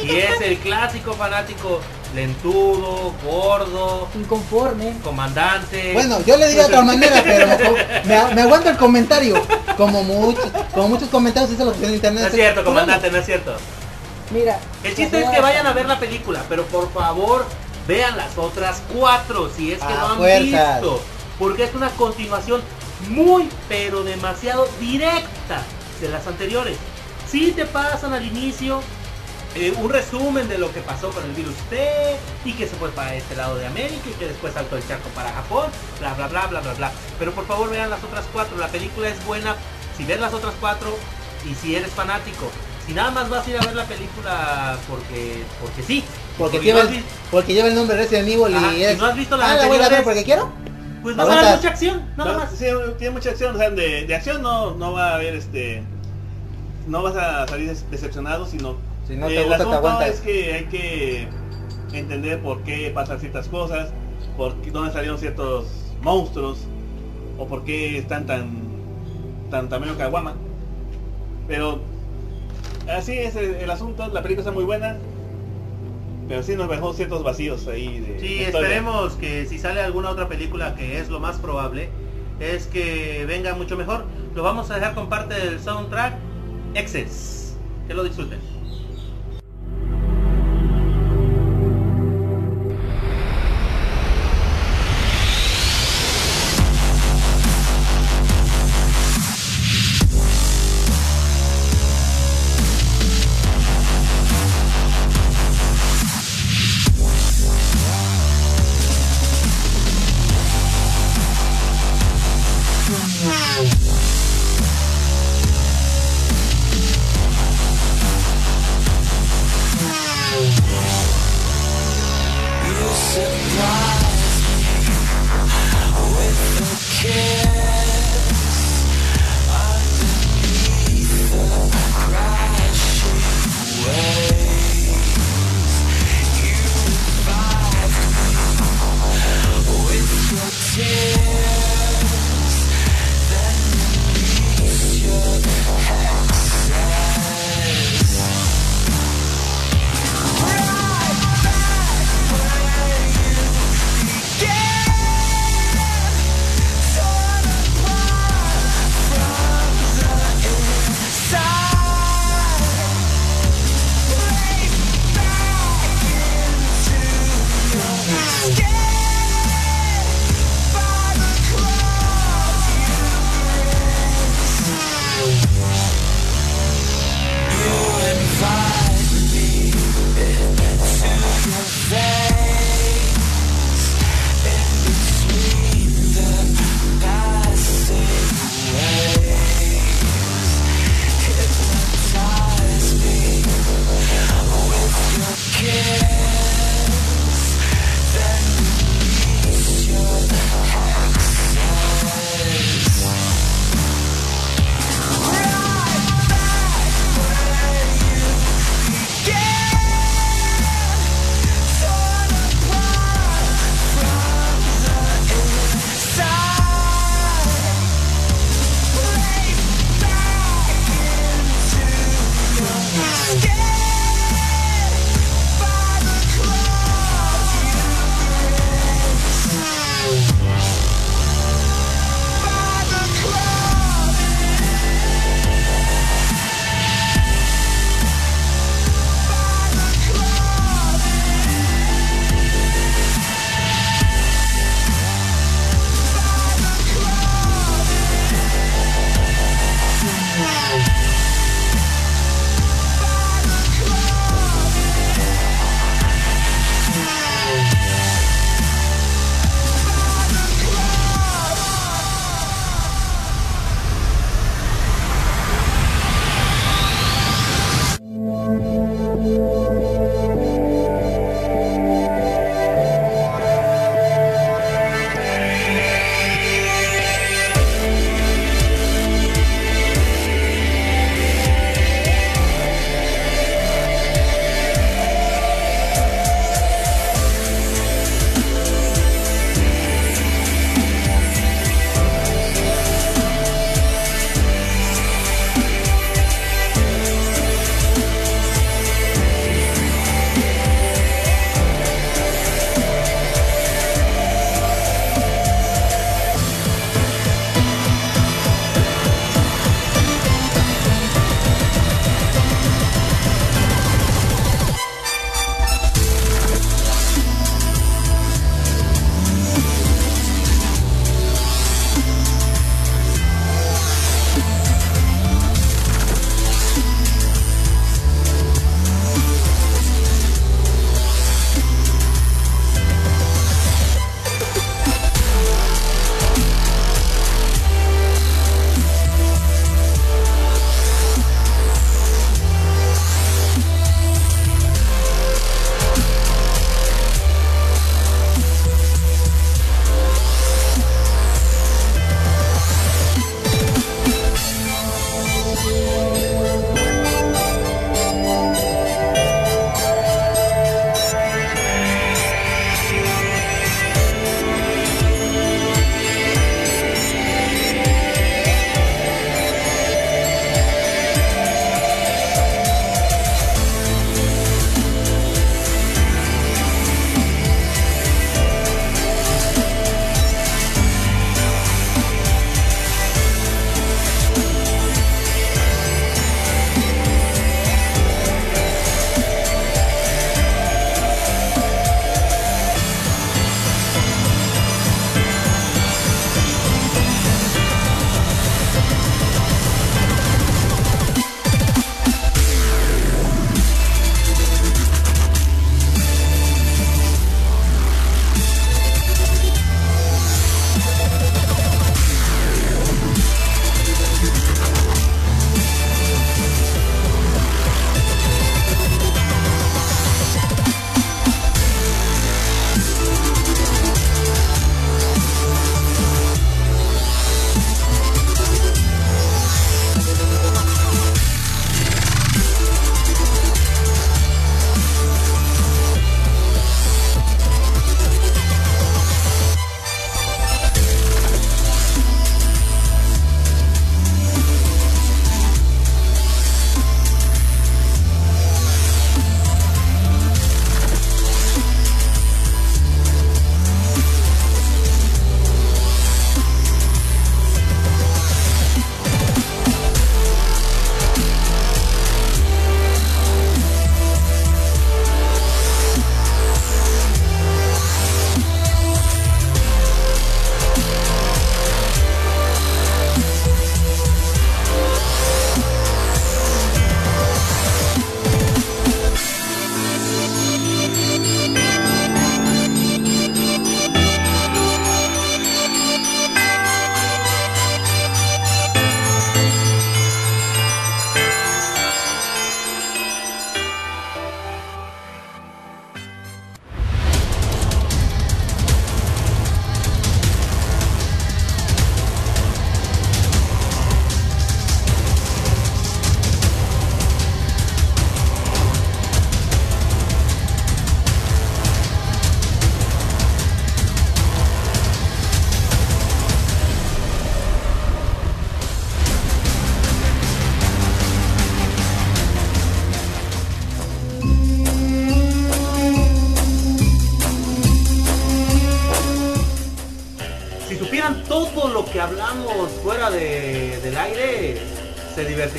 Y es el clásico fanático lentudo, gordo, Inconforme. comandante. Bueno, yo le digo de otra manera, pero me, me aguanto el comentario. Como muchos, como muchos comentarios hizo lo que en internet. no es cierto, comandante, no es cierto. Mira. El chiste es que vayan a ver la película, pero por favor vean las otras cuatro si es que A no han fuerzas. visto. Porque es una continuación muy, pero demasiado directa de las anteriores. Si te pasan al inicio eh, un resumen de lo que pasó con el virus T y que se fue para este lado de América y que después saltó el charco para Japón, bla bla bla bla bla bla. Pero por favor vean las otras cuatro, la película es buena si ves las otras cuatro y si eres fanático. Si nada más vas a ir a ver la película porque porque sí, Porque, lleva el, vi- porque lleva el nombre Resident Evil y es. no has visto las ah, la voy a ver porque quiero. Pues vas a aguantas. mucha acción, nada No, más. sí, tiene mucha acción, o sea, de, de acción no, no va a haber este... No vas a salir decepcionado, sino... Si no te el gusta, asunto es que hay que entender por qué pasan ciertas cosas, por qué, dónde salieron ciertos monstruos, o por qué están tan... tan tamaño caguama. Pero... Así es el, el asunto, la película está muy buena, pero sí nos dejó ciertos vacíos ahí de... Sí, de esperemos que si sale alguna otra película, que es lo más probable, es que venga mucho mejor. Lo vamos a dejar con parte del soundtrack Excess. Que lo disfruten.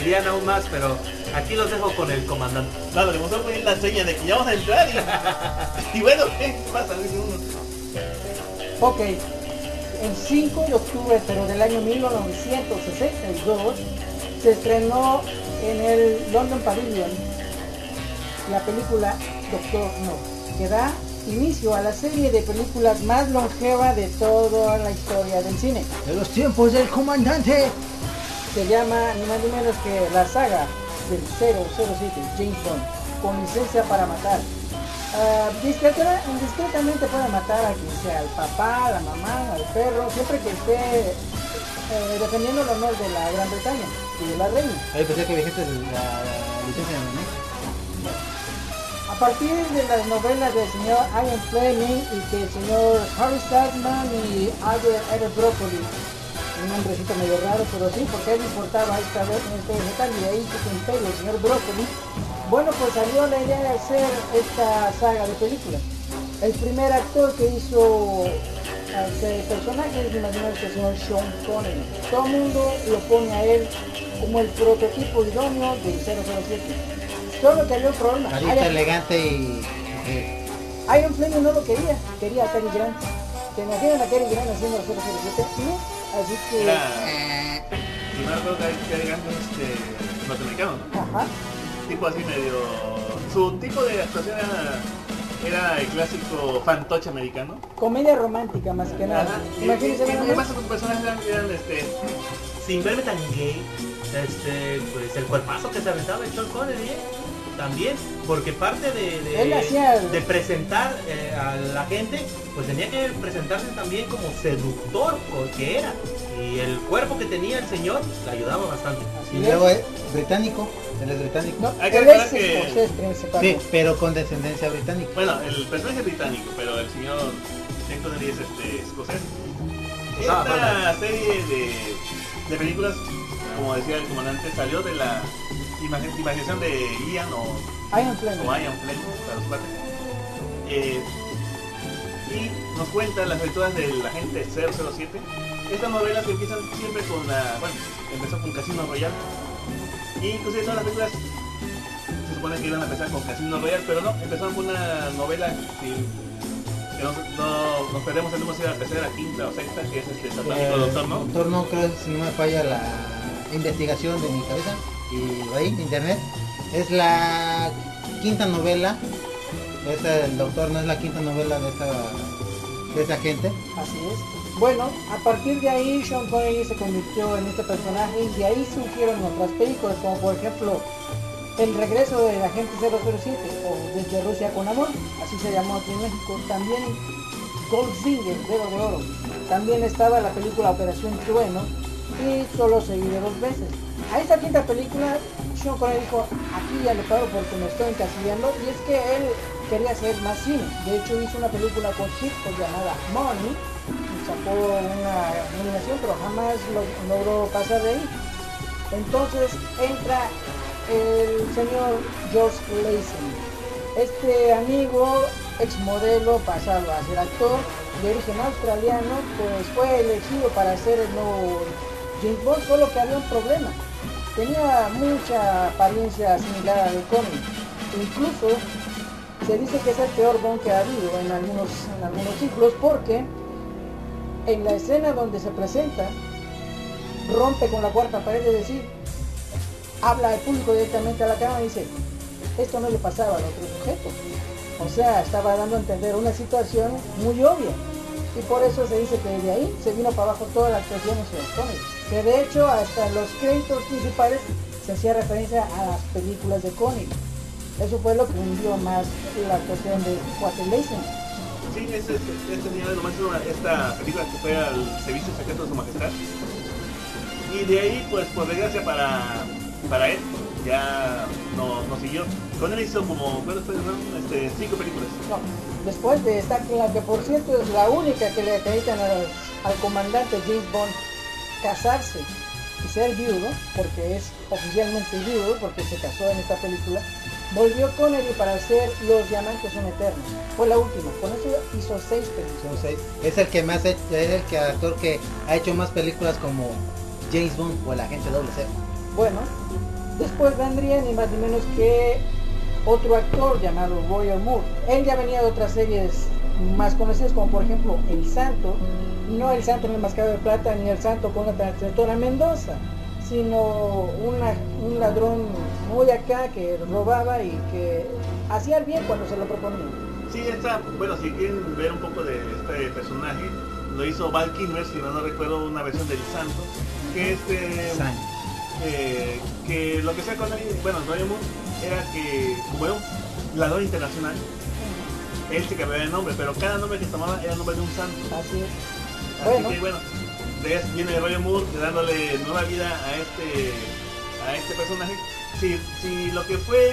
Divertirían aún más, pero aquí los dejo con el comandante. Claro, le mostró muy bien la seña de que ya vamos a entrar y, y bueno, ¿qué pasa? Ok, el 5 de octubre, pero del año 1962, se estrenó en el London Pavilion la película Doctor No, que da inicio a la serie de películas más longeva de toda la historia del cine. De los tiempos del comandante. Se llama ni más ni menos que la saga del 007 James Bond, con licencia para matar. Ah, discreta- indiscretamente puede matar a quien sea, al papá, a la mamá, al perro, siempre que esté eh, defendiendo el honor de la Gran Bretaña y de la reina. Ahí pensé que dijiste la, licencia de. A partir de las novelas del señor Ian Fleming y que el señor Harry Saltman y Albert Broccoli, un nombrecito medio raro, pero sí, porque él importaba esta vez este vegetal y ahí su imperio, el señor Broccoli, bueno, pues salió la idea de hacer esta saga de películas. El primer actor que hizo ese personaje es imaginar que el señor Sean Connery. Todo el mundo lo pone a él como el prototipo idóneo del 007. Solo que había un problema. Carita Ian- elegante y... eh, Iron Fleming no lo quería, quería a Cary Grant. ¿Te imaginan a Cary Grant haciendo el 007? No, así que... Era, si no recuerdo que este, norteamericano, ¿no? Ajá. tipo así medio... Su tipo de actuación era, era el clásico fantoche americano. Comedia romántica más que nada. Imagínense y además más. sus personajes eran, eran, este, Sin verme tan gay, este, pues el cuerpazo que se aventaba el Sean Connery, ¿eh? También, porque parte de, de, presentar eh, a la gente, pues tenía que presentarse también como seductor, porque era, y el cuerpo que tenía el señor le ayudaba bastante. y luego es británico. Él es británico. No, Hay que él es que-. Sí, pero con descendencia británica. Bueno, el personaje es británico, pero el señor Connery es este, escocés. Ah, Esta serie de, de películas, como decía el comandante, salió de la imaginación de Ian o, Iron Fleming. o Ian Fleming, para los cuates. Eh, y nos cuenta las aventuras del agente 007. Estas novelas empiezan siempre con la... Bueno, empezó con Casino Royale. Y inclusive todas las películas se supone que iban a empezar con Casino Royale, pero no, empezaron con una novela que, que nos, no, nos perdemos el número si era la tercera, quinta o sexta, que es este Satánico Eh, Doctor, ¿no? Doctor No, creo, si no me falla la investigación de mi cabeza y ahí, internet. Es la quinta novela. Esta, el Doctor no es la quinta novela de esta, de esta gente. Así es. Bueno, a partir de ahí Sean Connery se convirtió en este personaje y de ahí surgieron otras películas, como por ejemplo El regreso del agente 007 o Desde Rusia con amor, así se llamó aquí en México. También Goldfinger, Dedo de Oro. También estaba la película Operación Trueno y solo se vive dos veces. A esta quinta película, Sean Connery dijo, aquí ya le paro porque me estoy encasillando y es que él quería hacer más cine. De hecho hizo una película con Hitchcock llamada Money, y sacó una nominación pero jamás lo- logró pasar de ahí. Entonces entra el señor George Lazenby. Este amigo, ex modelo, pasado a ser actor de origen australiano, pues fue elegido para ser el nuevo James Bond, solo que había un problema. Tenía mucha apariencia similar al cómic. Incluso se dice que es el peor Bond que ha habido en algunos, en algunos ciclos porque en la escena donde se presenta rompe con la cuarta pared, es decir, habla al público directamente a la cámara y dice, esto no le pasaba al otro sujeto. O sea, estaba dando a entender una situación muy obvia. Y por eso se dice que desde ahí se vino para abajo toda la actuación de Sean Connery. Que de hecho hasta los créditos principales se hacía referencia a las películas de Connery. Eso fue lo que hundió más la actuación de Lazenby. Sí, este, este señor nomás hizo esta película que fue al servicio secreto de su majestad. Y de ahí, pues por desgracia para, para él, ya no, no siguió. Con él hizo como, ¿cuántas fue? no? Este, cinco películas. No, después de esta, la que por cierto es la única que le acreditan al, al comandante James Bond casarse y ser viudo, porque es oficialmente viudo, porque se casó en esta película, Volvió Connery para hacer Los Diamantes son Eternos. Fue la última. Con eso hizo seis películas. Seis. Es el que más es el que actor que ha hecho más películas como James Bond o el agente doble C. Bueno, después vendría ni más ni menos que otro actor llamado Roger Moore. Él ya venía de otras series más conocidas como por ejemplo El Santo, no El Santo en el Mascado de Plata ni El Santo con la trayectoria Mendoza, sino una- un ladrón muy acá que robaba y que hacía el bien cuando se lo proponía. Sí, esta, bueno, si quieren ver un poco de este personaje, lo hizo Val Kilmer, si no, no recuerdo, una versión del Santos, que este, eh, que lo que sea con él, bueno, Roger Moore, era que, como era un ladrón internacional, él se cambiaba de nombre, pero cada nombre que tomaba era el nombre de un santo. Así es. Así Bueno. que bueno, de eso viene Roger Moore dándole nueva vida a este a este personaje. Si, si lo que fue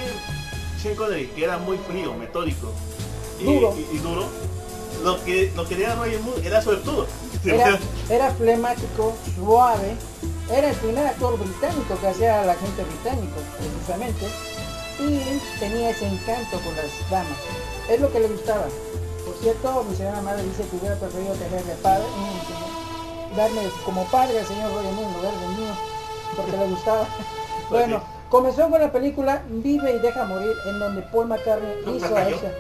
Sean Connery, que era muy frío, metódico y Duro. y- y duro, lo que lo que era Roger Moore era suertudo. Era, era flemático, suave. Era el primer actor británico que hacía al agente británico, precisamente. Y tenía ese encanto por las damas. Es lo que le gustaba. Por cierto, mi señora madre dice que hubiera preferido tener de padre, mm, señor, darme como padre al señor Moore en lugar de mío, porque le gustaba. Bueno, comenzó con la película Vive y deja morir, en donde Paul McCartney hizo esa,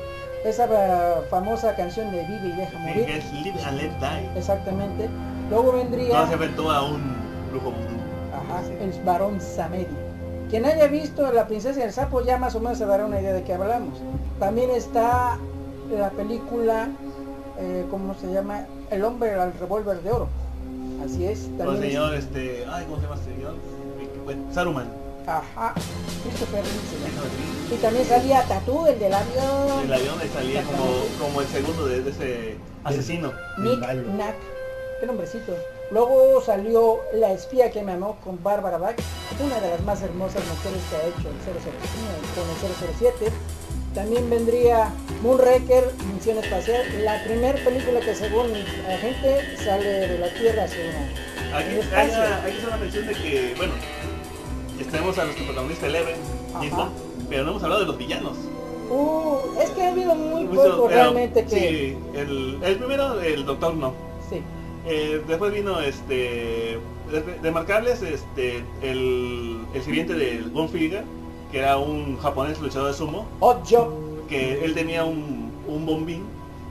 esa famosa canción de Vive y deja morir. que es Live and Let Die. Exactamente. Luego vendría No se enfrentó a un brujo ajá, el varón Samedi. Quien haya visto La princesa y el sapo ya más o menos se dará una idea de qué hablamos. También está la película, eh, ¿cómo se llama? El hombre al revólver de oro. Así es. El es- señor, este, ay, ¿cómo se llama este señor? Bueno, Saruman. ajá, Christopher Reeve. Y también salía Tatú, el del avión. El avión le salía como, como el segundo de, de ese asesino. Nick. Knack. Qué nombrecito. Luego salió La espía que me amó con Barbara Bach, una de las más hermosas mujeres que ha hecho el 007 con el 007. También vendría Moonraker, Misión Espacial, la primera película que según la gente sale de la Tierra hacia una- Aquí hay, una- una mención de que, bueno, tenemos a nuestro protagonista Eleven, James pero no hemos hablado de los villanos. Uh, es que ha habido muy poco realmente que... Sí, el, el primero, el Doctor No. Sí. Eh, después vino este de, de marcables este el, el sirviente del Gonfiga, que era un japonés luchador de sumo, Odd Job que él tenía un, un bombín,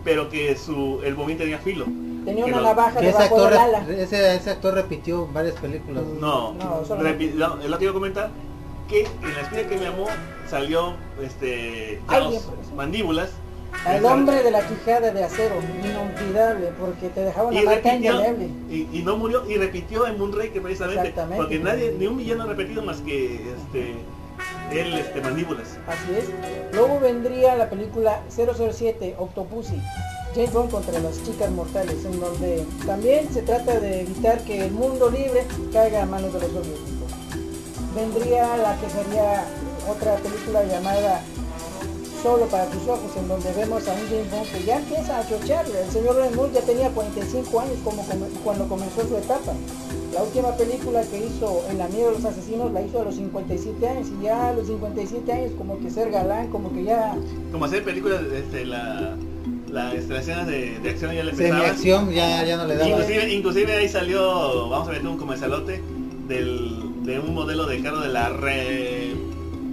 pero que su el bombín tenía filo. tenía una lo- navaja debajo actor, del ala. ese, ese actor repitió varias películas. No, No, solo- repi- no, lo que iba a comentar que en la espía que me amó salió este pues. mandíbulas. El Esa- hombre de la quijada de acero, inolvidable, porque te dejaba una y marca indeleble. y, y no murió y repitió en Moonraker precisamente porque nadie ni un villano ha repetido más que este él este mandíbulas Así es. Luego vendría la película 007, Octopussy, James Bond contra las chicas mortales, en donde también se trata de evitar que el mundo libre caiga a manos de los soviéticos. Vendría la que sería otra película llamada Solo para tus ojos, en donde vemos a un James Bond que ya empieza a chocharle. El señor Moore ya tenía 45 años como come- cuando comenzó su etapa. La última película que hizo en la miedo de los asesinos la hizo a los 57 años y ya a los 57 años como que ser galán, como que ya... como hacer películas este la la este, las escenas de, de acción ya le pesaban Semi-acción ya, ya no le daba. inclusive inclusive ahí salió vamos a meter un comercialote del de un modelo de carro de la re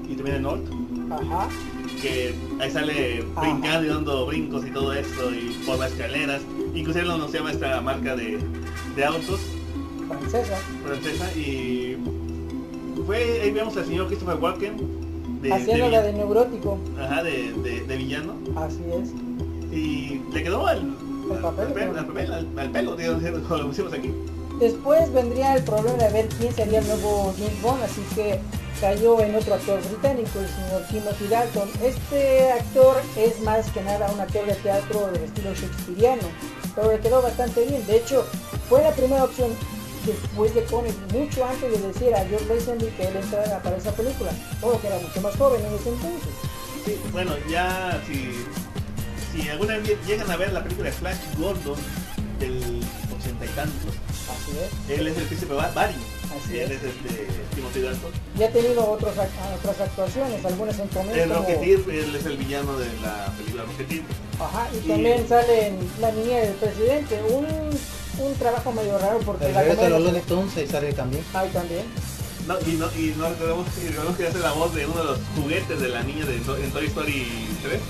y también de North Ajá. Que ahí sale brincando y dando brincos y todo esto y por las escaleras inclusive lo anunciaba esta marca de, de autos francesa. francesa y fue ahí vemos al señor Christopher Walken de, haciendo de neurótico. ajá, de, de- de villano Así es. y le quedó al, El papel, al, al papel, al- al pelo lo pusimos aquí Después vendría el problema de ver quién sería el nuevo James Bond, así que cayó en otro actor británico, el señor Timothy Dalton. Este actor es más que nada un actor de teatro del estilo shakespeariano, pero le quedó bastante bien. De hecho, fue la primera opción después de Connery, mucho antes de decir a George Lazenby que él entrara para esa película, todo que era mucho más joven en ese entonces. Bueno, ya si, si alguna vez llegan a ver la película Flash Gordon del ochenta y tantos, Así es. él es el príncipe Ba- Barry. Así y él es. es este Timothy Dalton. Y ha tenido otros, otras actuaciones, algunas en comedia. El como- Rocketeer, él es el villano de la película Rocketeer. Ajá, y Y- también sale en La niña del presidente, un, un trabajo medio raro porque El la de los comedia... Looney Tunes ahí sale también. Ay, también. No, y no, y no recordemos, y recordemos que hace la voz de uno de los juguetes de la niña de, en Toy Story 3.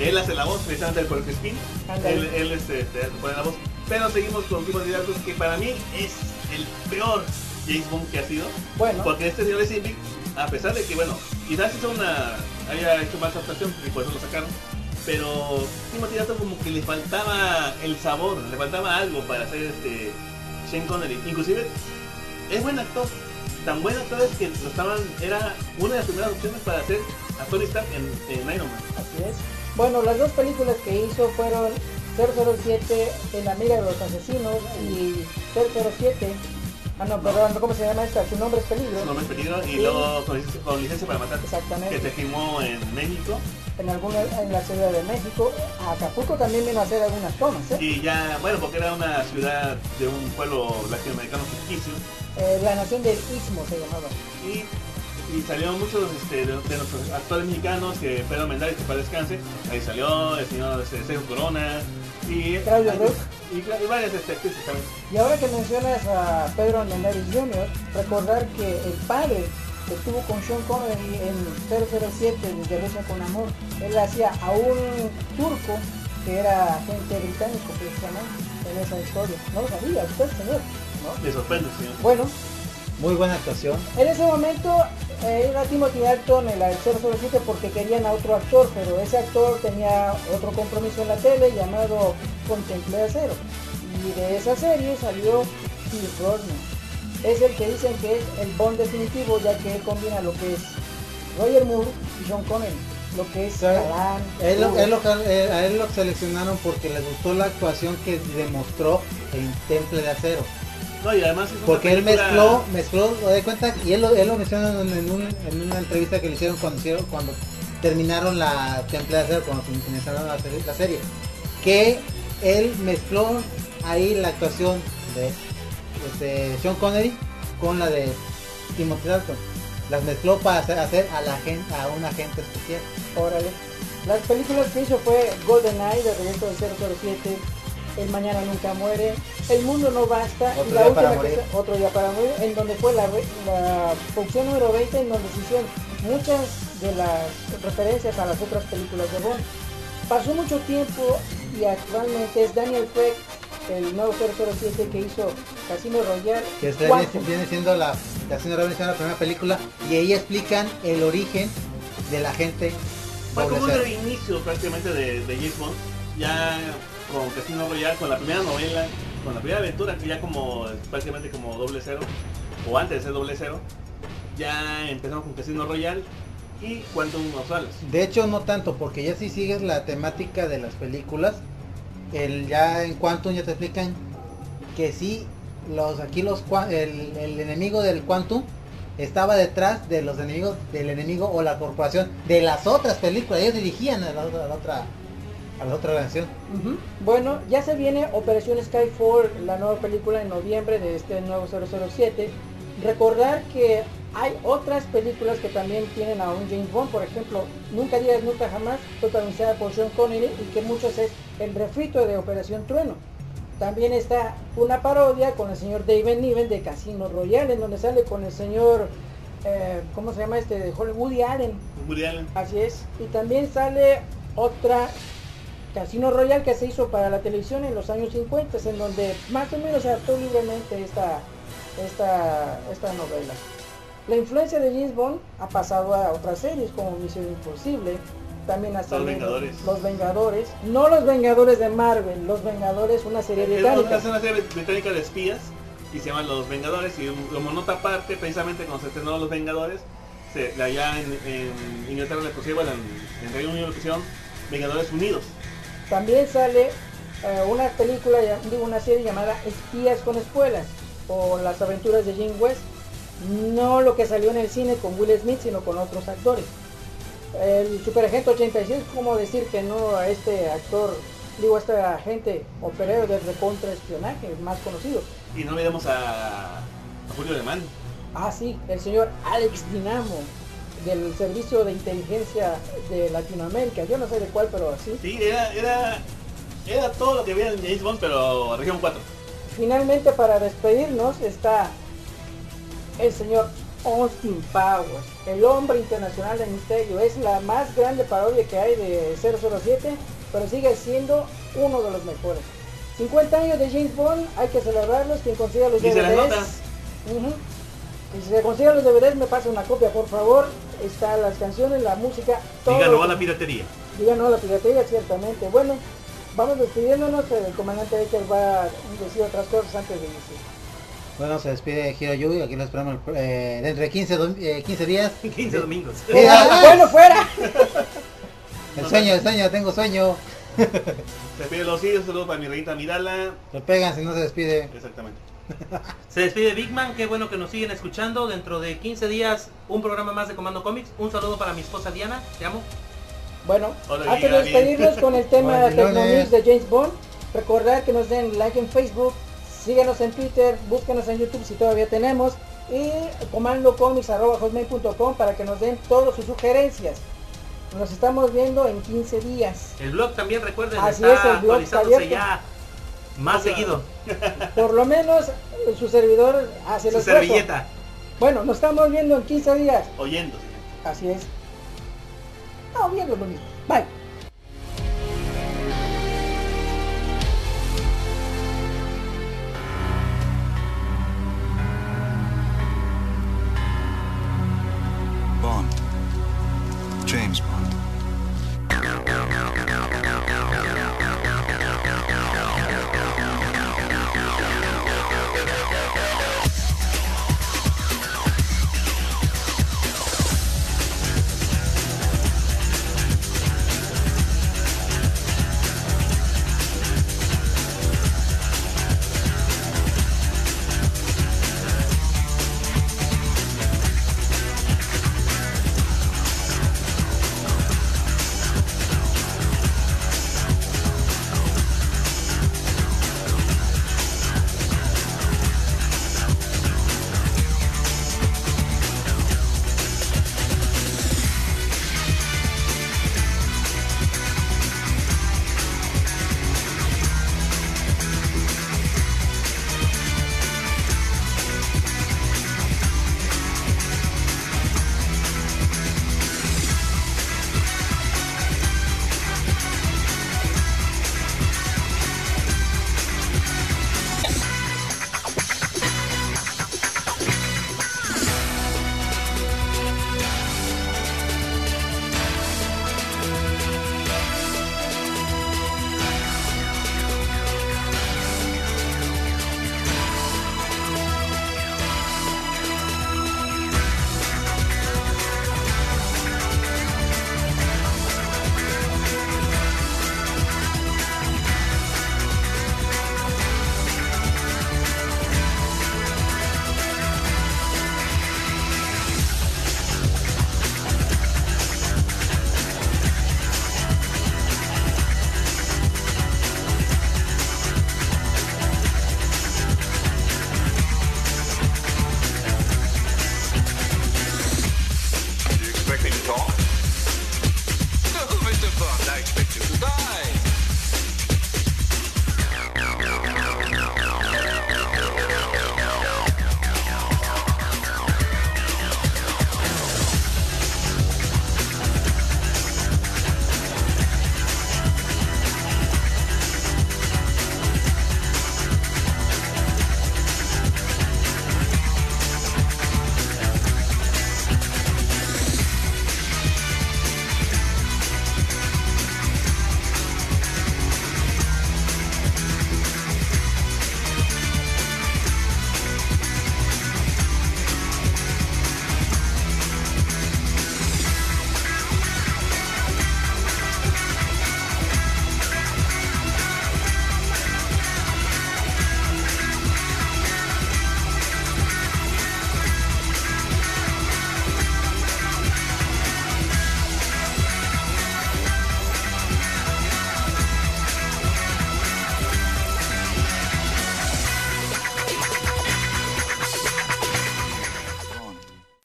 Él hace la voz precisamente del Porco Spin. Él, él este, te pone la voz. Pero seguimos con Timothy Dalton, que para mí es el peor James Bond que ha sido. Bueno, Porque este señor Simbic, a pesar de que, bueno, quizás hizo una, haya hecho más actuación y por eso lo sacaron, pero Timothy Dalton como que le faltaba el sabor, le faltaba algo para hacer este Shane Connery. Inclusive es buen actor, tan buen actor es que lo estaban, era una de las primeras opciones para hacer a Tony Stark en, en Iron Man. así es. Bueno, las dos películas que hizo fueron 007 en la mira de los asesinos y 007 ah no perdón ¿cómo se llama esta? su nombre es peligro. Su nombre es peligro y luego con, licencia- con licencia para matar, que exactamente se filmó en México. En alguna en la ciudad de México. Acapulco también vino a hacer algunas tomas ¿eh? y ya, bueno, porque era una ciudad de un pueblo latinoamericano ficticio. Eh, la nación del Istmo se llamaba. Y, y salieron muchos este, de, de nuestros actores mexicanos que Pedro Mendares que para descanse ahí salió el señor este, Sergio Corona y, Claudio Rook. y, y varias este, actrices también y ahora que mencionas a Pedro Mendares Jr. recordar que el padre que estuvo con Sean Connery en 007 desde Rusia con Amor él hacía a un turco que era agente británico precisamente en esa historia no lo sabía usted señor ¿no? me sorprende señor bueno Muy buena actuación. En ese momento eh, era Timothy Dalton en la del 007 porque querían a otro actor, pero ese actor tenía otro compromiso en la tele llamado Contemple de Acero. Y de esa serie salió Steve. Es el que dicen que es el Bond definitivo ya que él combina lo que es Roger Moore y John Connery. Lo que es galán, Él lo- duro. él lo- eh, a él lo seleccionaron porque les gustó la actuación que demostró en Temple de Acero. No y además es una Porque él mezcló, mezcló, lo de cuenta, y él lo, él lo menciona en, en un- en una entrevista que le hicieron cuando, hicieron- cuando terminaron la Temple de Acero, cuando finalizaron la serie, la serie, que él mezcló ahí la actuación de este, Sean Connery con la de Timothy Dalton. Las mezcló para hacer, hacer a la gente, a un agente especial. Órale. Las películas que hizo fue GoldenEye de regreso del 007, El Mañana Nunca Muere, El Mundo No Basta Otro y la Día última para Morir. se- Otro Día para Morir, en donde fue la, función número 20 en donde se hicieron muchas de las referencias a las otras películas de Bond. Pasó mucho tiempo y actualmente es Daniel Craig, el nuevo 007 que hizo Casino Royale. que este viene, siendo la Casino Royale, la primera película y ahí explican el origen de la gente fue como un reinicio prácticamente de, de James Bond ya con Casino Royale con la primera novela con la primera aventura que ya como prácticamente como doble cero o antes de ser doble cero ya empezamos con Casino Royale y Quantum of Solace. De hecho no tanto, porque ya si sigues la temática de las películas, el ya en Quantum ya te explican que sí los aquí los el, el enemigo del Quantum estaba detrás de los enemigos del enemigo o la corporación de las otras películas, ellos dirigían a la otra a la otra. Ujú. Bueno, ya se viene Operación Skyfall, la nueva película en noviembre de este nuevo 007. Recordar que hay otras películas que también tienen a un James Bond, por ejemplo, Nunca digas nunca jamás, fue pronunciada por Sean Connery y que muchos es el refrito de Operación Trueno. También está una parodia con el señor David Niven de Casino Royale, en donde sale con el señor, eh, ¿cómo se llama este? De Hollywood, Woody Allen. Woody Allen. Así es. Y también sale otra Casino Royale que se hizo para la televisión en los años 50, en donde más o menos se adaptó libremente esta, esta, esta novela. La influencia de James Bond ha pasado a otras series como Misión Imposible, también hasta Los Vengadores. Los Vengadores, no los Vengadores de Marvel, Los Vengadores, una serie Es británica. una serie británica de espías y se llaman Los Vengadores y como nota aparte, precisamente cuando se estrenó Los Vengadores, se, allá en, en Inglaterra le pusieron, en, en Reino Unido le pusieron Vengadores Unidos. También sale eh, una película, digo una serie llamada Espías con Espuelas o Las aventuras de Jim West. No lo que salió en el cine con Will Smith, sino con otros actores. El Superagente 86, como decir que no a este actor, digo a este agente operario de recontraespionaje más conocido. Y no olvidemos a, a Julio Alemán. Ah, sí, el señor Alex Dinamo del Servicio de Inteligencia de Latinoamérica. Yo no sé de cuál, pero sí. Sí, era, era, era todo lo que veía en James Bond, pero región 4. Finalmente, para despedirnos, está el señor Austin Powers, el hombre internacional de misterio. Es la más grande parodia que hay de 007, pero sigue siendo uno de los mejores. 50 años de James Bond, hay que celebrarlos. Quien consiga los DVDs. Y si se consigan los DVDs, me pasa una copia, por favor. Están las canciones, la música, todo. Diga no a la piratería. Diga no a la piratería, ciertamente. Bueno, vamos despidiéndonos. El comandante Baker va a decir otras cosas antes de irse. Bueno, se despide Hiro Yu, aquí lo esperamos eh, dentro de 15, dom- eh, 15 días. 15 domingos. Ah, bueno, fuera. El sueño, el sueño, tengo sueño. Se despide los hijos, saludos para mi reyita Mirala. Se pegan si no se despide. Exactamente. Se despide Big Man, qué bueno que nos siguen escuchando. Dentro de 15 días, un programa más de Comando Comics. Un saludo para mi esposa Diana, te amo. Bueno, Hola, antes de despedirnos con el tema. Tecnomix de James Bond, recordar que nos den like en Facebook, síganos en Twitter, búsquenos en YouTube si todavía tenemos, y comandocomics.com para que nos den todas sus sugerencias. Nos estamos viendo en 15 días. El blog también recuerden, Así está es, el blog está actualizándose ya más seguido. Por lo menos eh, su servidor hace el Su esfuerzo. servilleta. Bueno, nos estamos viendo en 15 días. Oyendo. Así es. No, viendo lo mismo. Bye.